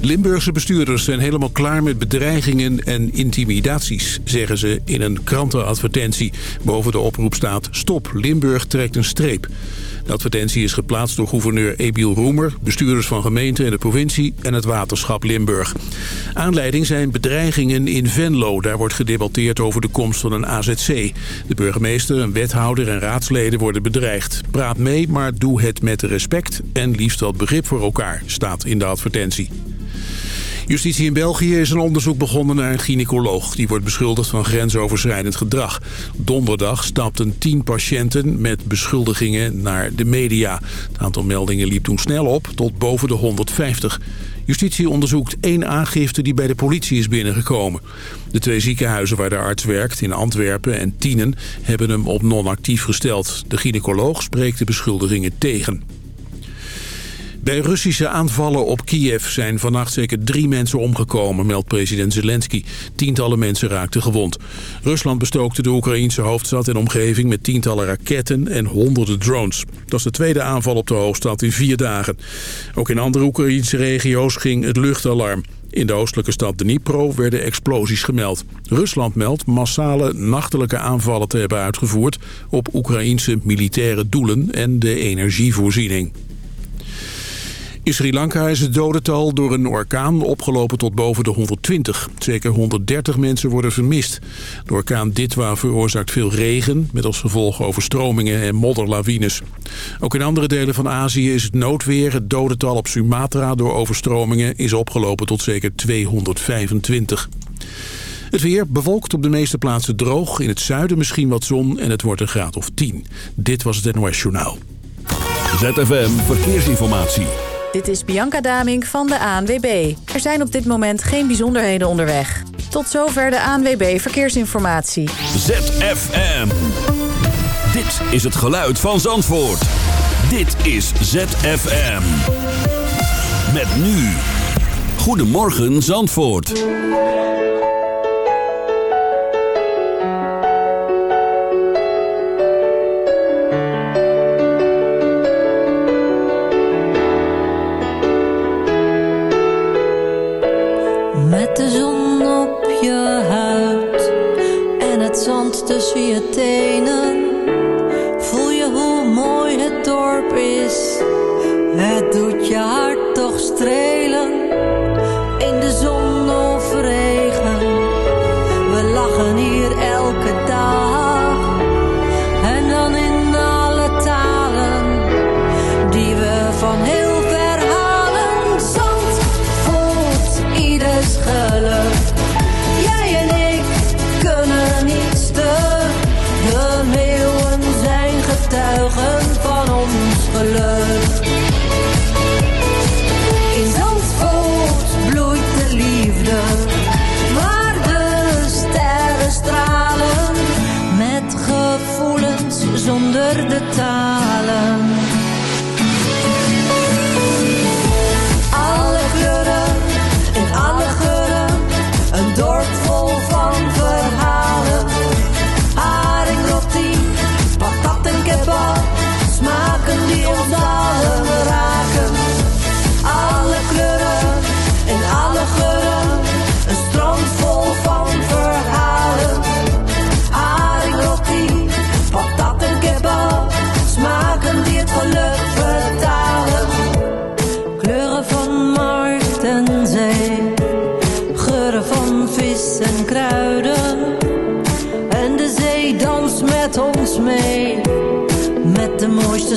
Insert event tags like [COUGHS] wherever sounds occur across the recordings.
Limburgse bestuurders zijn helemaal klaar met bedreigingen en intimidaties, zeggen ze in een krantenadvertentie. Boven de oproep staat Stop, Limburg trekt een streep. De advertentie is geplaatst door gouverneur Ebiel Roemer, bestuurders van gemeenten en de provincie en het waterschap Limburg. Aanleiding zijn bedreigingen in Venlo. Daar wordt gedebatteerd over de komst van een AZC. De burgemeester, een wethouder en raadsleden worden bedreigd. Praat mee, maar doe het met respect en liefst wat begrip voor elkaar, staat in de advertentie. Justitie in België is een onderzoek begonnen naar een gynaecoloog. Die wordt beschuldigd van grensoverschrijdend gedrag. Donderdag stapten tien patiënten met beschuldigingen naar de media. Het aantal meldingen liep toen snel op tot boven de 150. Justitie onderzoekt één aangifte die bij de politie is binnengekomen. De twee ziekenhuizen waar de arts werkt, in Antwerpen en Tienen... hebben hem op non-actief gesteld. De gynaecoloog spreekt de beschuldigingen tegen. Bij Russische aanvallen op Kiev zijn vannacht zeker drie mensen omgekomen, meldt president Zelensky. Tientallen mensen raakten gewond. Rusland bestookte de Oekraïense hoofdstad en omgeving met tientallen raketten en honderden drones. Dat is de tweede aanval op de hoofdstad in vier dagen. Ook in andere Oekraïense regio's ging het luchtalarm. In de oostelijke stad Dnipro werden explosies gemeld. Rusland meldt massale nachtelijke aanvallen te hebben uitgevoerd... op Oekraïense militaire doelen en de energievoorziening. In Sri Lanka is het dodental door een orkaan opgelopen tot boven de 120. Zeker 130 mensen worden vermist. De orkaan Ditwa veroorzaakt veel regen... met als gevolg overstromingen en modderlawines. Ook in andere delen van Azië is het noodweer. Het dodental op Sumatra door overstromingen is opgelopen tot zeker 225. Het weer bewolkt op de meeste plaatsen droog. In het zuiden misschien wat zon en het wordt een graad of 10. Dit was het NOS Journaal. ZFM Verkeersinformatie. Dit is Bianca Damink van de ANWB. Er zijn op dit moment geen bijzonderheden onderweg. Tot zover de ANWB Verkeersinformatie. ZFM. Dit is het geluid van Zandvoort. Dit is ZFM. Met nu. Goedemorgen Zandvoort. Tussen je tenen. Voel je hoe mooi het dorp is. Het doet je hart toch strelen.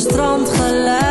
De mooiste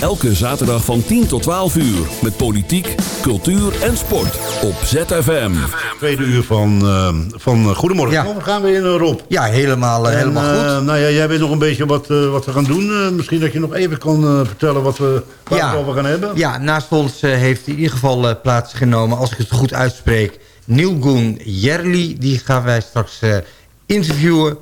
Elke zaterdag van 10 tot 12 uur. Met politiek, cultuur en sport. Op ZFM. Tweede uur van, eh, van Goedemorgen. Ja. Dan gaan we in, eh, Rob. Ja, helemaal, eh, En, helemaal eh, goed. nou ja, jij weet nog een beetje wat, eh, wat we gaan doen. Eh, misschien dat je nog even kan eh, vertellen wat we, waar Ja. we het over gaan hebben. Ja, naast ons eh, heeft in ieder geval eh, plaatsgenomen, als ik het goed uitspreek... Nilgun Jerli, die gaan wij straks eh, interviewen.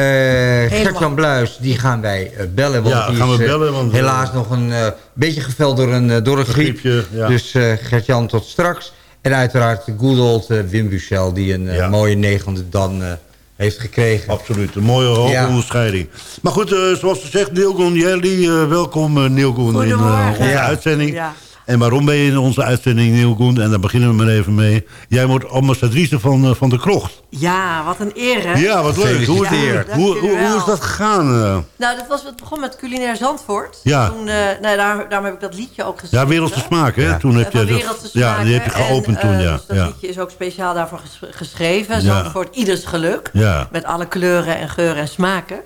Eh Gert-Jan Bluis, die gaan wij eh, bellen. Want Ja, die gaan we is eh, bellen, want, helaas nog een beetje geveld door een, door een griep. griepje, ja. Dus eh Gert-Jan tot straks. En uiteraard de good old Wim Buchel, die een Ja. mooie negende dan eh, heeft gekregen. Absoluut, een mooie hoge Ja. onderscheiding. Maar goed, eh, zoals gezegd, Neil Jelly, eh welkom uh, Neil in onze Ja. uitzending. Ja. En waarom ben je in onze uitzending, Neil En daar beginnen we maar even mee. Jij wordt ambassadrice van, eh, van de krocht. Ja, wat een eer, hè? Ja, wat leuk. Hoe. Ja, hoe, hoe, hoe is dat gegaan? eh? Nou, dat was, het begon met Culinair Zandvoort. Ja. Toen, eh, nou, daar, daarom heb ik dat liedje ook geschreven. Ja, Wereldse Smaak, hè? Ja. Toen heb van je dat- Wereldse ja, die heb je geopend En, toen, ja. Dus dat ja. liedje is ook speciaal daarvoor ges- geschreven. Ja. Zandvoort, ieders geluk. Ja. Met alle kleuren en geuren en smaken.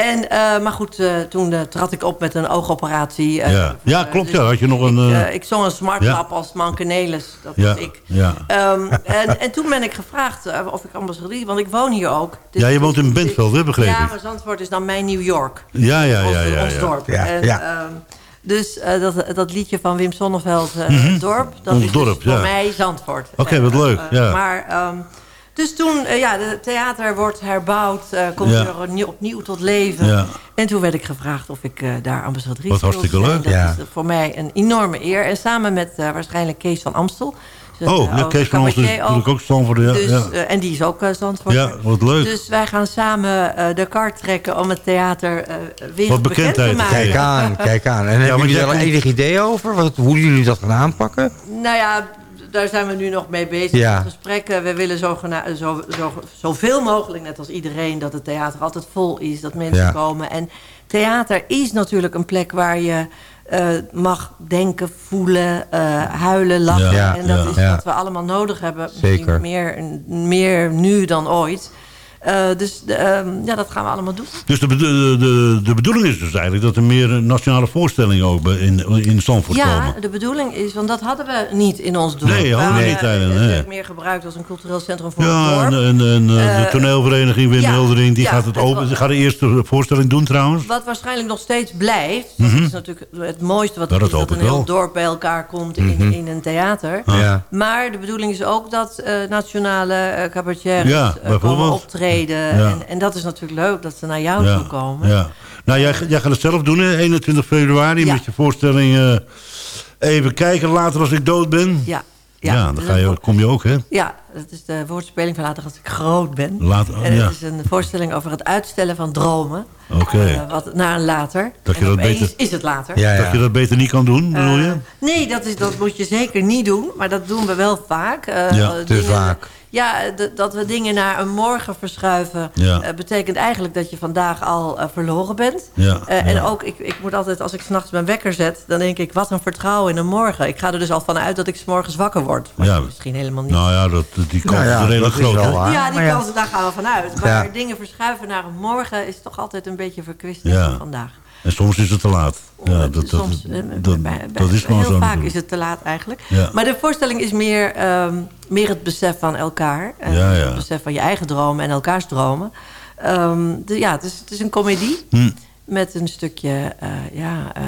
En, eh, maar goed, eh, toen eh, trad ik op met een oogoperatie. Ja. Ja, klopt, ja. Had je nog een, Ik, ik zong een smartlap als Mankenelis. Dat Ja, was ik. ja. Ehm, en, en toen ben ik gevraagd of ik ambassadeur... Want ik woon hier ook. Dus Ja, je woont in Bentveld, hè, begreep Ja, maar Zandvoort is dan mijn New York. Ja, ja, ja, ja. ons ja. dorp. Ja, En, ja. ehm, dus eh, dat, dat liedje van Wim Sonneveld, eh, het dorp, dat Ons is dus dorp, voor mij Zandvoort. Oké, wat leuk, ja. Maar, ehm, dus toen, eh, ja, het theater wordt herbouwd, eh, komt Ja. weer opnieuw, opnieuw tot leven. Ja. En toen werd ik gevraagd of ik eh, daar ambassadrice Wat wilde hartstikke zijn. leuk. Dat Ja. is voor mij een enorme eer. En samen met eh, waarschijnlijk Kees van Amstel. Dus, Oh, ja, Kees van ons is natuurlijk ook Stanford. Ja, dus, ja. en die is ook uh, Zandvoort. ja, wat leuk. Dus wij gaan samen eh, de kaart trekken om het theater eh weer Wat bekend te maken. Kijk aan, kijk aan. En hebben jullie daar enig idee over? Wat, hoe jullie dat gaan aanpakken? Nou ja, daar zijn we nu nog mee bezig. Ja. met Gesprekken. We willen zo, zo, zo, zoveel mogelijk, net als iedereen, dat het theater altijd vol is. Dat mensen Ja. komen. En theater is natuurlijk een plek waar je eh, mag denken, voelen, eh, huilen, lachen. Ja, en dat is wat we allemaal nodig hebben. Misschien Zeker. Meer, meer nu dan ooit. Eh, dus de, ehm, ja, dat gaan we allemaal doen. Dus de, de, de bedoeling is dus eigenlijk dat er meer nationale voorstellingen ook in, in Zandvoort Ja, komen. de bedoeling is, want dat hadden we niet in ons dorp. Nee, hadden we niet, het werd meer gebruikt als een cultureel centrum voor Ja, het en, dorp. en, en, eh, de Eh, toneelvereniging Wim ja, Hildering, die ja, gaat het open. Die gaat de eerste voorstelling doen trouwens. Wat waarschijnlijk nog steeds blijft. Dat is natuurlijk het mooiste wat Ja, er dat is. Dat een heel wel. dorp bij elkaar komt in, in een theater. Ja. Maar de bedoeling is ook dat eh, nationale eh cabaretiers Ja, eh, bijvoorbeeld. komen optreden. Ja. En, en dat is natuurlijk leuk dat ze naar jou toe komen. ja. Nou, jij, jij gaat het zelf doen, hè? 21 februari, Ja. met je voorstelling eh, Even kijken, later als ik dood ben. Ja, Ja, ja. dan ga je, dat- kom je ook, hè? Ja, dat is de woordspeling van later als ik groot ben. Later, en ja. het is een voorstelling over het uitstellen van dromen. Oké. Eh, wat naar een later. Dat je en dat beter- is het later. Ja, Dat je dat beter niet kan doen, bedoel je? Eh, nee, dat, is, dat moet je zeker niet doen. Maar dat doen we wel vaak. Eh, Ja, eh, te vaak. Ja, dat we dingen naar een morgen verschuiven... Ja. eh, betekent eigenlijk dat je vandaag al eh, verloren bent. Ja, Eh, ja. En ook, ik, ik moet altijd, als ik s'nachts mijn wekker zet... dan denk ik, wat een vertrouwen in een morgen. Ik ga er dus al van uit dat ik 's morgens wakker word. Maar Ja. misschien helemaal niet. Nou ja, dat, die kans Nou ja, is redelijk groot, wel ja, die maar ja. kans, daar gaan we vanuit. Maar Ja. dingen verschuiven naar een morgen... is toch altijd een beetje verkwisting Ja. van vandaag. En soms is het te laat. Ja, dat, dat, Soms, eh, dat, bij- dat is gewoon heel zo. vaak natuurlijk. is het te laat eigenlijk. Ja. Maar de voorstelling is meer, ehm, meer het besef van elkaar. Eh, Ja, ja. Het besef van je eigen dromen en elkaars dromen. Ehm, de, ja, het is, het is een komedie. Hm. Met een stukje, eh, ja, eh,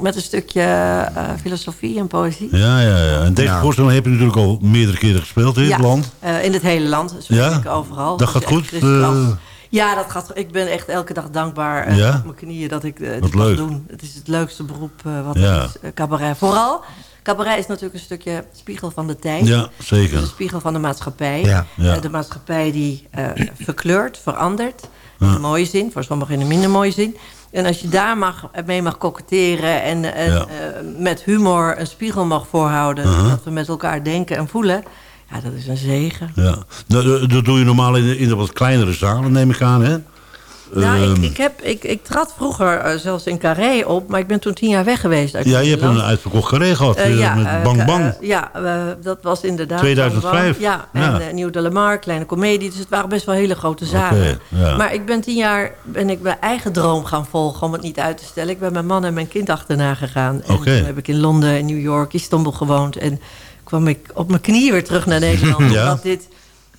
met een stukje eh, filosofie en poëzie. Ja, ja, ja. En deze Ja. voorstelling heb je natuurlijk al meerdere keren gespeeld in Ja, het land. in het hele land, zo Ja? ik overal. Dat Dus gaat echt goed, eh? Ja, dat gaat, ik ben echt elke dag dankbaar eh, Ja? op mijn knieën dat ik eh, dit mag leuk. doen. Het is het leukste beroep eh, wat Ja. er is, cabaret. Vooral, cabaret is natuurlijk een stukje spiegel van de tijd. Ja, Het is zeker. een spiegel van de maatschappij. Ja. Ja. De maatschappij die [CLEARS THROAT] verkleurt, verandert. In een mooie zin, voor sommigen in een minder mooie zin. En als je daar mag, mee mag koketteren en, met humor een spiegel mag voorhouden... dat we met elkaar denken en voelen, ja, dat is een zegen. Ja. Dat- dat doe je normaal in de, in de wat kleinere zalen, neem ik aan, hè? Nou, ik, Ehm, ik, heb, ik, ik trad vroeger eh, zelfs in Carré op, maar ik ben toen tien jaar weg geweest uit ja, je hebt een uitverkocht carré gehad Eh, eh, ja, met Bang Bang. ja, dat was inderdaad... 2005. Bang Bang. Ja, en Ja. eh, Nieuw de Lamar, Kleine Comedie. Dus het waren best wel hele grote ja. Maar ik ben tien jaar ben ik mijn eigen droom gaan volgen om het niet uit te stellen. Ik ben mijn man en mijn kind achterna gegaan. En toen heb ik in Londen, in New York, Istanbul gewoond. En kwam ik op mijn knieën weer terug naar Nederland. [LAUGHS] Ja. Omdat dit,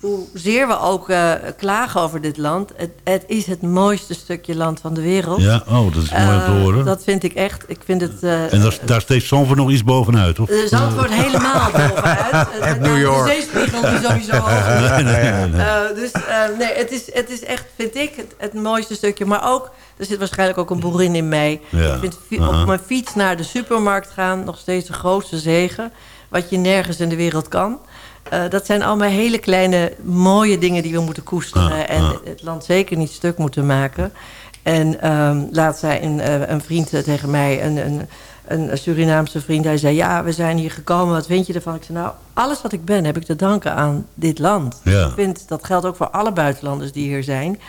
hoezeer we ook eh, klagen over dit land... Het, het is het mooiste stukje land van de wereld. Ja, oh, dat is mooi te Eh, horen. Dat vind ik echt. Ik vind het... eh, En daar, daar steekt Zandvoort nog iets bovenuit, of? [LAUGHS] de Zandvoort helemaal bovenuit. Het New York. De zeespiegel die sowieso [LAUGHS] hoog is. Nee, nee, nee, nee. Eh, dus eh, nee, het is, het is echt, vind ik, het, het mooiste stukje. Maar ook, er zit waarschijnlijk ook een boerin in mij. Ja. Ik vind op mijn fiets naar de supermarkt gaan nog steeds de grootste zegen. Wat je nergens in de wereld kan. Eh, dat zijn allemaal hele kleine mooie dingen die we moeten koesteren. Ah, en ah. het land zeker niet stuk moeten maken. En ehm, laat zei een, eh, een vriend eh, tegen mij, een, een, een Surinaamse vriend... hij zei, ja, we zijn hier gekomen, wat vind je ervan? Ik zei, nou, alles wat ik ben heb ik te danken aan dit land. Ja. Ik vind, dat geldt ook voor alle buitenlanders die hier zijn.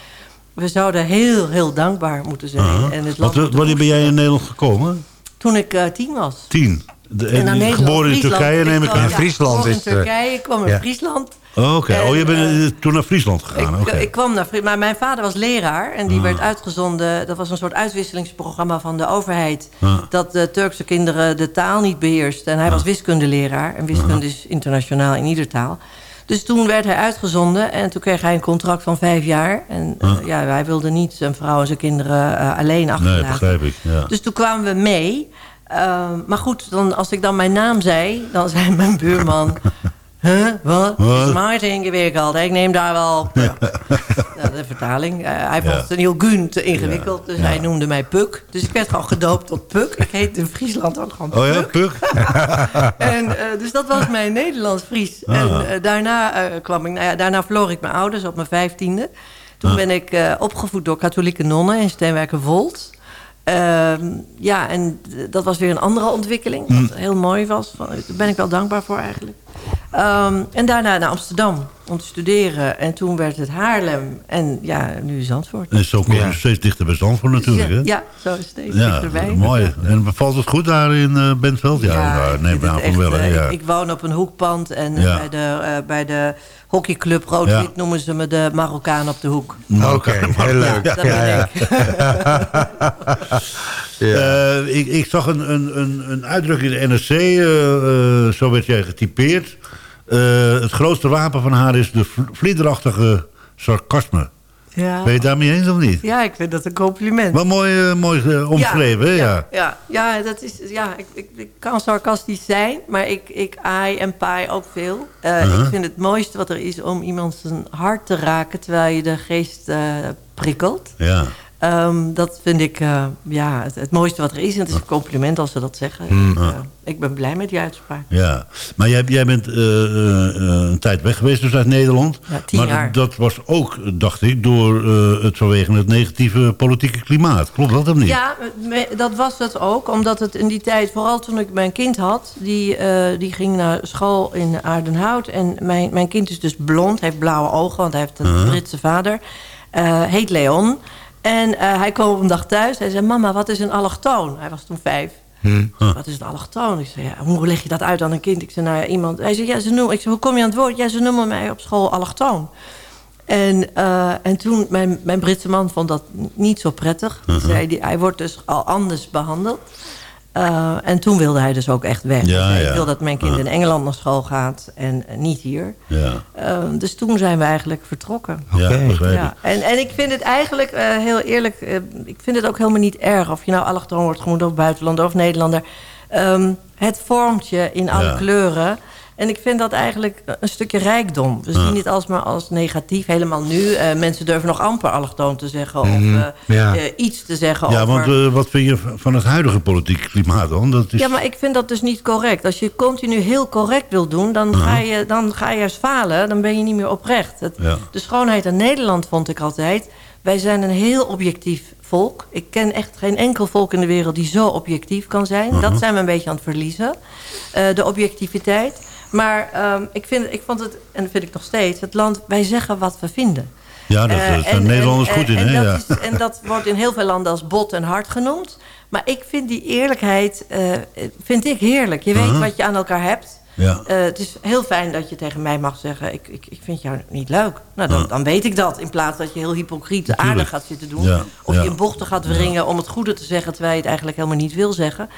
We zouden heel, heel dankbaar moeten zijn. Aha. En het land moeten wanneer ben jij in. Nederland gekomen? Toen ik eh, tien was. Tien. De, En geboren in Friesland. Turkije, neem ik aan. In Friesland is het, in eh, Turkije, ik kwam in. Friesland. Oké, oh, je En, bent eh, eh, toen naar Friesland gegaan. Ik, oké. ik kwam naar Fri- maar mijn vader was leraar en Ah. die werd uitgezonden. Dat was een soort uitwisselingsprogramma van de overheid. Ah. Dat de Turkse kinderen de taal niet beheersten. En hij was wiskundeleraar. En wiskunde is internationaal in ieder taal. Dus toen werd hij uitgezonden en toen kreeg hij een contract van vijf jaar. En ja, hij wilde niet zijn vrouw en zijn kinderen alleen Ah. Nee, achterlaten. begrijp ik. Ja. Dus toen kwamen we mee. Ehm, maar goed, dan, als ik dan mijn naam zei, dan zei mijn buurman... Huh, wat? Wat? Is maar te ingewikkeld. Ik neem daar wel... Ja. de vertaling. Eh, hij vond Ja. het een heel gun te ingewikkeld. Dus hij noemde mij Puk. Dus ik werd gewoon gedoopt tot Puk. Ik heette in Friesland ook gewoon Oh ja, Puk. Puk? [LAUGHS] En, eh, dus dat was mijn Nederlands-Fries. Ah. En eh, daarna, kwam ik, nou ja, daarna verloor ik mijn ouders op mijn vijftiende. Toen Ah. ben ik opgevoed door katholieke nonnen in Steenwijkerwold. Ehm ja, en dat was weer een andere ontwikkeling. Wat heel mooi was. Daar ben ik wel dankbaar voor eigenlijk. Ehm, en daarna naar Amsterdam om te studeren. En toen werd het Haarlem. En ja, nu Zandvoort. En zo kom je Ja. steeds dichter bij Zandvoort natuurlijk, hè? ja, ja, zo is het steeds Ja, dichterbij. mooi. En bevalt het goed daar in eh Bentveld? Ja, ja ik neem van wel. hè, eh, Ja. ik, ik woon op een hoekpand en eh, Ja. bij, de, bij de hockeyclub Rood-Wit Ja. noemen ze me de Marokkaan op de hoek. Oké, heel leuk. Dat Ja, ben ik. [LAUGHS] Eh, ik, ik zag een, een, een, een uitdrukking in de NRC, zo werd jij getypeerd. Eh, het grootste wapen van haar is de vl- vliederachtige sarcasme. Ja. Ben je het daarmee eens of niet? ja, ik vind dat een compliment. Wel mooi, eh, mooi eh, omschreven, hè? Ja. Ja, ja, dat is, ja ik, ik, ik kan sarcastisch zijn, maar ik, ik aai en paai ook veel. Eh, Uh-huh. Ik vind het mooiste wat er is om iemand zijn hart te raken... terwijl je de geest prikkelt. ja. Ehm, dat vind ik eh, ja, het, het mooiste wat er is. En het is een compliment als ze dat zeggen. Mm. Ik, eh, ik ben blij met die uitspraak. Ja, maar jij, jij bent eh, een tijd weg geweest dus uit Nederland. Ja, tien maar jaar. dat was ook, dacht ik, door het vanwege het negatieve politieke klimaat. Klopt dat of niet? Ja, me- dat was het ook. Omdat het in die tijd, vooral toen ik mijn kind had... die, die ging naar school in Aardenhout. En mijn, mijn kind is dus blond, heeft blauwe ogen... want hij heeft een Britse vader. Heet Leon. En eh, hij kwam op een dag thuis. Hij zei, mama, wat is een allochtoon? Hij was toen vijf. Wat is een allochtoon? Ik zei, ja, hoe leg je dat uit aan een kind? Ik zei, nou ja, iemand... Hij zei, ja, ze noemen... Ik zei, hoe kom je aan het woord? Ja, ze noemen mij op school allochtoon. En, eh, en toen, mijn, mijn Britse man vond dat niet zo prettig. Uh-huh. Zei die, hij wordt dus al anders behandeld. Eh, en toen wilde hij dus ook echt weg. Ja, ja. Ik wil dat mijn kind in Engeland naar school gaat en niet hier. Ja, Eh, dus toen zijn we eigenlijk vertrokken. Oké. en, en ik vind het eigenlijk, eh, heel eerlijk... eh, ik vind het ook helemaal niet erg... of je nou allochtoon wordt genoemd of buitenlander of Nederlander. Ehm, het vormt je in alle Ja. kleuren. En ik vind dat eigenlijk een stukje rijkdom. We zien het alsmaar als negatief, helemaal nu. Eh, mensen durven nog amper allochtoon te zeggen... of Mhm, eh, ja. eh, iets te zeggen Ja, over... want wat vind je van het huidige politieke klimaat dan? Dat is... Ja, maar ik vind dat dus niet correct. Als je continu heel correct wil doen, dan, ga, je, dan ga je juist falen. Dan ben je niet meer oprecht. Het- Ja. De schoonheid aan Nederland vond ik altijd... wij zijn een heel objectief volk. Ik ken echt geen enkel volk in de wereld die zo objectief kan zijn. Dat zijn we een beetje aan het verliezen. de objectiviteit. Maar ehm, ik, vind, ik vond het, en dat vind ik nog steeds... het land, wij zeggen wat we vinden. ja, dat, Eh, daar zijn Nederlanders goed in, en hè? Dat Ja. en dat [LAUGHS] wordt in heel veel landen als bot en hard genoemd. Maar ik vind die eerlijkheid eh, vind ik heerlijk. Je weet Uh-huh. wat je aan elkaar hebt. Ja. Eh, het is heel fijn dat je tegen mij mag zeggen... ik, ik, ik vind jou niet leuk. Nou, dan, Ja. dan weet ik dat. In plaats dat je heel hypocriet Natuurlijk. aardig gaat zitten doen. Ja, Of ja. je in bochten gaat wringen om het goede te zeggen... terwijl je het eigenlijk helemaal niet wil zeggen.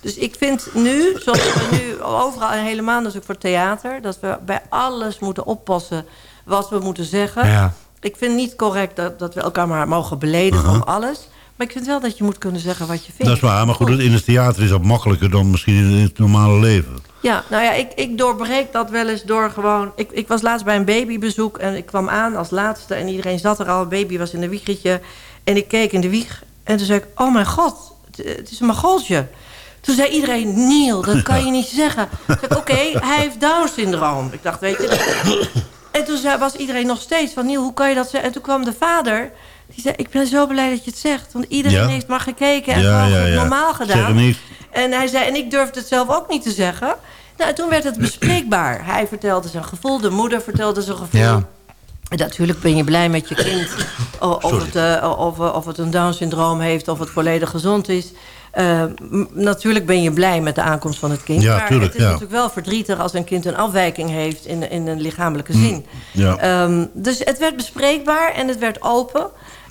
Dus ik vind nu, zoals we nu overal... en helemaal dus ook voor theater... dat we bij alles moeten oppassen wat we moeten zeggen. Ja. Ik vind niet correct dat, dat we elkaar maar mogen beledigen om alles. Maar ik vind wel dat je moet kunnen zeggen wat je vindt. Dat is waar, maar goed, in het theater is dat makkelijker dan misschien in het normale leven. Ja, nou ja, ik, ik doorbreek dat wel eens door gewoon... Ik, ik was laatst bij een babybezoek en ik kwam aan als laatste... en iedereen zat er al, baby was in een wiegetje. En ik keek in de wieg en toen zei ik... oh mijn god, het, het is een magoltje. Toen zei iedereen, Neil, dat kan je niet zeggen. Toen [LAUGHS] zei ik, oké, hij heeft Down-syndroom. Ik dacht, weet je... [LAUGHS] En toen was iedereen nog steeds van... Neil, hoe kan je dat zeggen? En toen kwam de vader... Die zei, ik ben zo blij dat je het zegt. Want iedereen Ja. heeft maar gekeken en Ja, gewoon ja, ja. normaal gedaan. En hij zei, en ik durfde het zelf ook niet te zeggen. Nou, toen werd het bespreekbaar. Hij vertelde zijn gevoel, de moeder vertelde zijn gevoel. Ja. En natuurlijk ben je blij met je kind. o- Of het, eh, of, of het een Down-syndroom heeft, of het volledig gezond is. Eh, natuurlijk ben je blij met de aankomst van het kind. Ja, maar tuurlijk, het is ja. natuurlijk wel verdrietig als een kind een afwijking heeft in, in een lichamelijke zin. Ja. Ehm, dus het werd bespreekbaar en het werd open.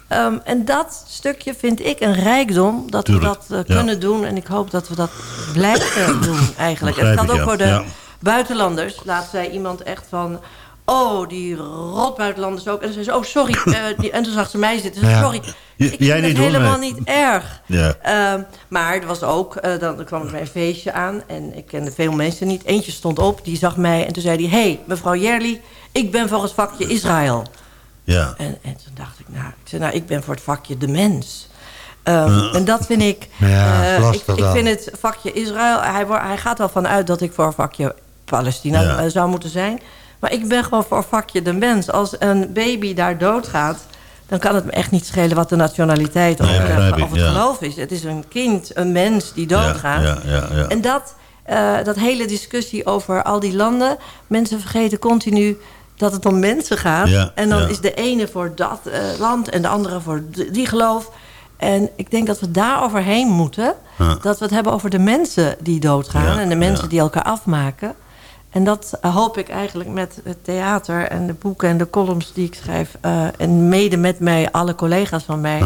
Ehm, en dat stukje vind ik een rijkdom dat Tuurlijk, we dat eh, ja. kunnen doen. En ik hoop dat we dat blijven [COUGHS] doen eigenlijk. En Begrijp het ik, ook voor de Ja. buitenlanders. Laat zei iemand echt van... Oh, die rotbuitenlanders ook. En ze zei ze, oh sorry. [COUGHS] eh, die, en toen zag ze mij zitten. Ze zei, sorry. Ik jij vind het helemaal niet erg. Ja. Ehm, maar er was ook, eh, dan kwam er bij een feestje aan en ik kende veel mensen niet. Eentje stond op, die zag mij en toen zei hij... hey, mevrouw Jerli, ik ben voor het vakje Israël. Ja. En, en toen dacht ik, nou, ik, zei, nou, ik ben voor het vakje de mens. Ehm, En dat vind ik... [LAUGHS] Ja, eh, ik, vind het vakje Israël... Hij, hij gaat al vanuit dat ik voor het vakje Palestina Ja. eh, zou moeten zijn. Maar ik ben gewoon voor het vakje de mens. Als een baby daar doodgaat... dan kan het me echt niet schelen wat de nationaliteit of, Nee, eh, het geloof is. Het is een kind, een mens die doodgaat. En dat, eh, dat hele discussie over al die landen... mensen vergeten continu dat het om mensen gaat. Ja, en dan ja. is de ene voor dat eh, land en de andere voor die geloof. En ik denk dat we daar overheen moeten. Ja. Dat we het hebben over de mensen die doodgaan... En de mensen die elkaar afmaken. En dat eh, hoop ik eigenlijk met het theater en de boeken en de columns die ik schrijf... eh, en mede met mij, alle collega's van mij...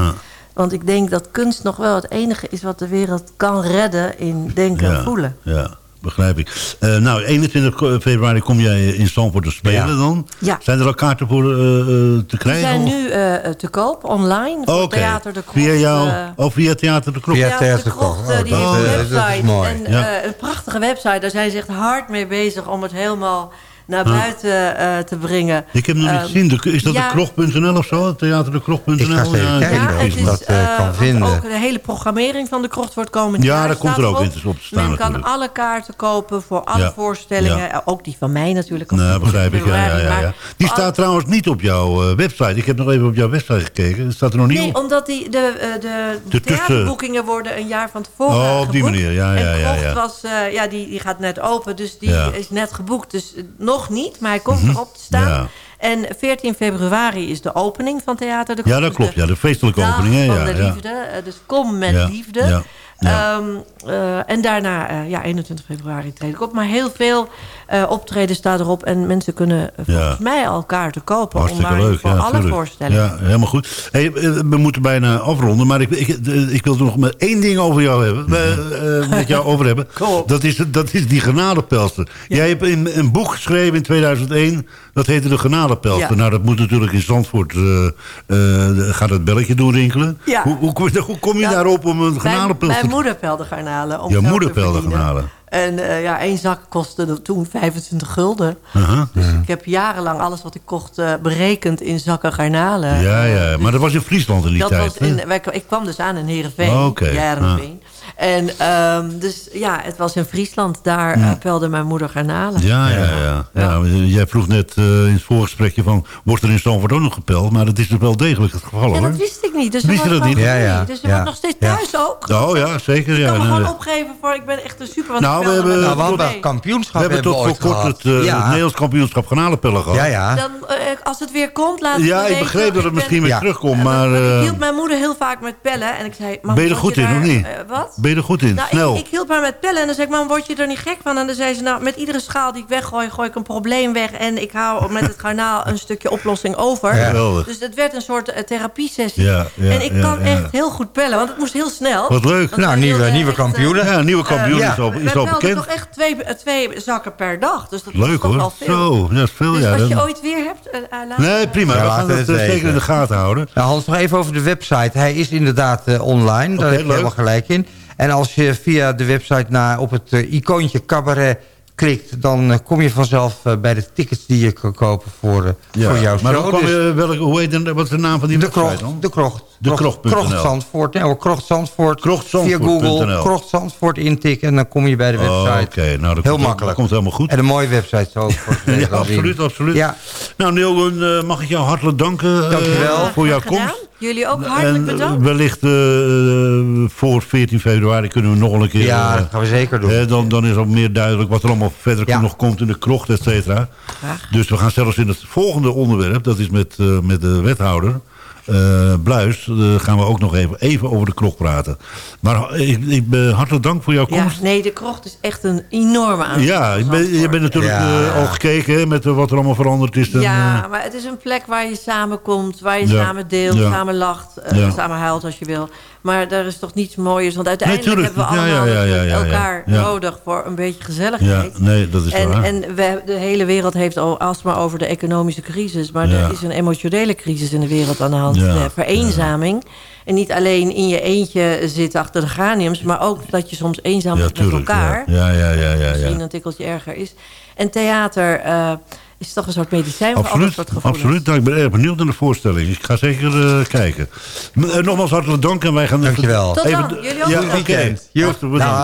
Want ik denk dat kunst nog wel het enige is wat de wereld kan redden in denken en voelen. Ja, begrijp ik. Eh, nou, 21 februari kom jij in Stamford te spelen Ja. dan. Ja. Zijn er al kaarten voor eh, eh, te Die krijgen? zijn of- nu eh, te koop, online, voor. Theater de Krocht. Via jou, of via Theater de Krocht? Via Ja, Theater de Krocht. Oh, die dat, heeft een eh, dat is website. mooi. En, Ja. een prachtige website. Daar zijn ze echt hard mee bezig om het helemaal naar buiten eh, te brengen. Ik heb hem nog niet Ehm, gezien. De- Is dat ja. de krocht.nl of zo? Theaterdekrocht.nl? Ik ga even kijken. Ja, of ik is, dat, eh, eh, kan vinden. ook de hele programmering van de krocht wordt komend Ja, jaar. daar komt er ook in op te staan Men kan alle kaarten kopen voor alle Ja. voorstellingen. Ja. eh, Ook die van mij natuurlijk. Nou, begrijp ik. Ja, ja, ja, ja. Die staat trouwens niet op jouw eh, website. Ik heb nog even op jouw website gekeken. Het staat er nog niet Nee, op. omdat die, de, eh, de, De tussen- theaterboekingen worden een jaar van tevoren Oh, op die geboekt. manier. Ja, ja, en ja, ja. Was, eh, ja, die, die gaat net open, dus die Ja. is net geboekt. Dus eh, nog niet, maar hij komt erop te staan. Ja. En 14 februari is de opening van Theater de Krocht. Ja, dat klopt. Ja, de feestelijke dag opening. Hè? van Ja, de liefde. eh, Dus kom met Ja, liefde. ja. Ehm, eh, en daarna, eh, ja, 21 februari treed ik op. Maar heel veel eh, optreden staat erop. En mensen kunnen eh, volgens Ja. mij al kaarten kopen. Hartstikke online leuk. Voor ja, alle tuurlijk. voorstellingen. Ja, helemaal goed. Hey, eh, we moeten bijna afronden, maar ik, ik, ik wil er nog maar één ding over jou hebben. eh, eh, met jou over hebben. [LAUGHS] Dat is, dat is die genadepelster. Jij hebt een, een boek geschreven in 2001. Dat heette De Genadepelster. Ja. Nou, dat moet natuurlijk in Zandvoort... eh, eh, gaat het belletje doen rinkelen. Ja. Hoe, hoe, kom je- hoe kom je Ja, daarop om een Mijn, genadepelster... mijn moeder pelde garnalen. om geld moeder te garnalen. En eh, ja, één zak kostte toen 25 gulden. Dus ik heb jarenlang alles wat ik kocht eh, berekend in zakken garnalen. Ja, ja, maar dat was in Friesland in die dat tijd. was in, wij- ik kwam dus aan in Heerenveen. Oh, oké. En ehm, dus ja, het was in Friesland. Daar eh, pelde mijn moeder garnalen. Ja, ja, ja. ja. Jij vroeg net eh, in het voorgesprekje van... wordt er in Stamford ook nog gepeld? Maar dat is dus wel degelijk het geval, Ja, hoor. dat wist ik niet. Dus Wist je dat niet? Ja, ja. Dus Ja. wordt nog steeds Ja. thuis ook. Oh ja, zeker. Ik Ja, kan me nee, gewoon opgeven voor... Ik ben echt een super... want Nou, ik we hebben- Nou, we een hebben kampioenschap We hebben tot voor kort het, eh. Nederlands kampioenschap garnalenpellen gehad. ja, ja. Dan, eh, als het weer komt, laat het Ja, ik begreep dat het misschien weer terugkomt, Eh, maar... ik eh, hielp mijn moeder heel vaak met pellen. En ik zei... "Mam, ben je er goed in, of niet? eh, wat? Ben je er goed in? Nou, Snel. ik, ik hielp haar met pellen en dan zei ik, mam, word je er niet gek van? En dan zei ze, nou, met iedere schaal die ik weggooi, gooi ik een probleem weg. En ik hou met het garnaal een stukje oplossing over. Ja. Geweldig. Dus het werd een soort uh, therapiesessie. Ja, ja, en ik ja, kan ja. echt heel goed pellen, want het moest heel snel. Wat leuk. Want Nou, nieuwe, nieuwe echt, eh, kampioenen. Ja, nieuwe kampioen ja. is al, is al bekend. toch echt twee, eh, twee zakken per dag. Dus dat is Leuk toch wel hoor. veel. Zo, dat is veel. Dus ja, als je dat- ooit weer hebt... eh, eh, laat- Nee, prima. Ja, we gaan eh, zeker in de gaten houden. Nou, Hans, nog even over de website. Hij is inderdaad eh, online. Daar heb je helemaal gelijk in. En als je via de website naar, op het eh, icoontje cabaret klikt... dan eh, kom je vanzelf eh, bij de tickets die je kan kopen voor, voor jouw maar show. hoe, kwam Dus je, hoe heet de, wat is de naam van die de website krocht, dan? de krocht. De Krocht-. Krocht Zandvoort. Nee, hoor, Krocht Zandvoort. Via Google, Krocht Zandvoort intikken en dan kom je bij de Oh, website. Oké, nou dat Heel komt, makkelijk. Dat komt helemaal goed. En een mooie website zo. [LAUGHS] Ja, absoluut, absoluut. Ja, Nou, Neil, mag ik jou hartelijk danken Dankjewel. voor jouw komst. Jullie ook hartelijk en eh, bedankt. wellicht eh, eh, voor 14 februari kunnen we nog een keer... ja, dat gaan we zeker doen. dan, dan is ook meer duidelijk wat er allemaal verder Ja. nog komt in de krocht, et cetera. Dus we gaan zelfs in het volgende onderwerp, dat is met, eh, met de wethouder... eh, Bluis, eh, gaan we ook nog even, even over de krocht praten. Maar ik, ik ben hartelijk dank voor jouw Ja, komst. nee, de krocht is echt een enorme aanzet. Ja, je bent, je Zandvoort. bent natuurlijk Ja. eh, al gekeken hè, met wat er allemaal veranderd is. En, Ja, maar het is een plek waar je samenkomt, waar je Ja. samen deelt, Ja. samen lacht, eh, Ja. samen huilt als je wil. Maar daar is toch niets mooiers, want uiteindelijk hebben we Ja, ja, allemaal ja, ja, ja, ja. elkaar Ja. nodig voor een beetje ja, gezelligheid. nee, dat is En, waar. en we, de hele wereld heeft al alsmaar over de economische crisis. Maar Ja. er is een emotionele crisis in de wereld aan de hand. Ja. De vereenzaming. En niet alleen in je eentje zitten achter de graniums... maar ook dat je soms eenzaam ja, bent met elkaar. Ja, ja, ja, ja. ja, Misschien ja. een tikkeltje erger is. En theater eh, is toch een soort medicijn voor Absoluut, soort gevoelens. absoluut. Nou, ik ben erg benieuwd naar de voorstelling. Ik ga zeker eh, kijken. M- eh, nogmaals hartelijk dank en wij gaan... even- Dankjewel. Tot even- dan. Jullie ook Ja. Weekend. Dag.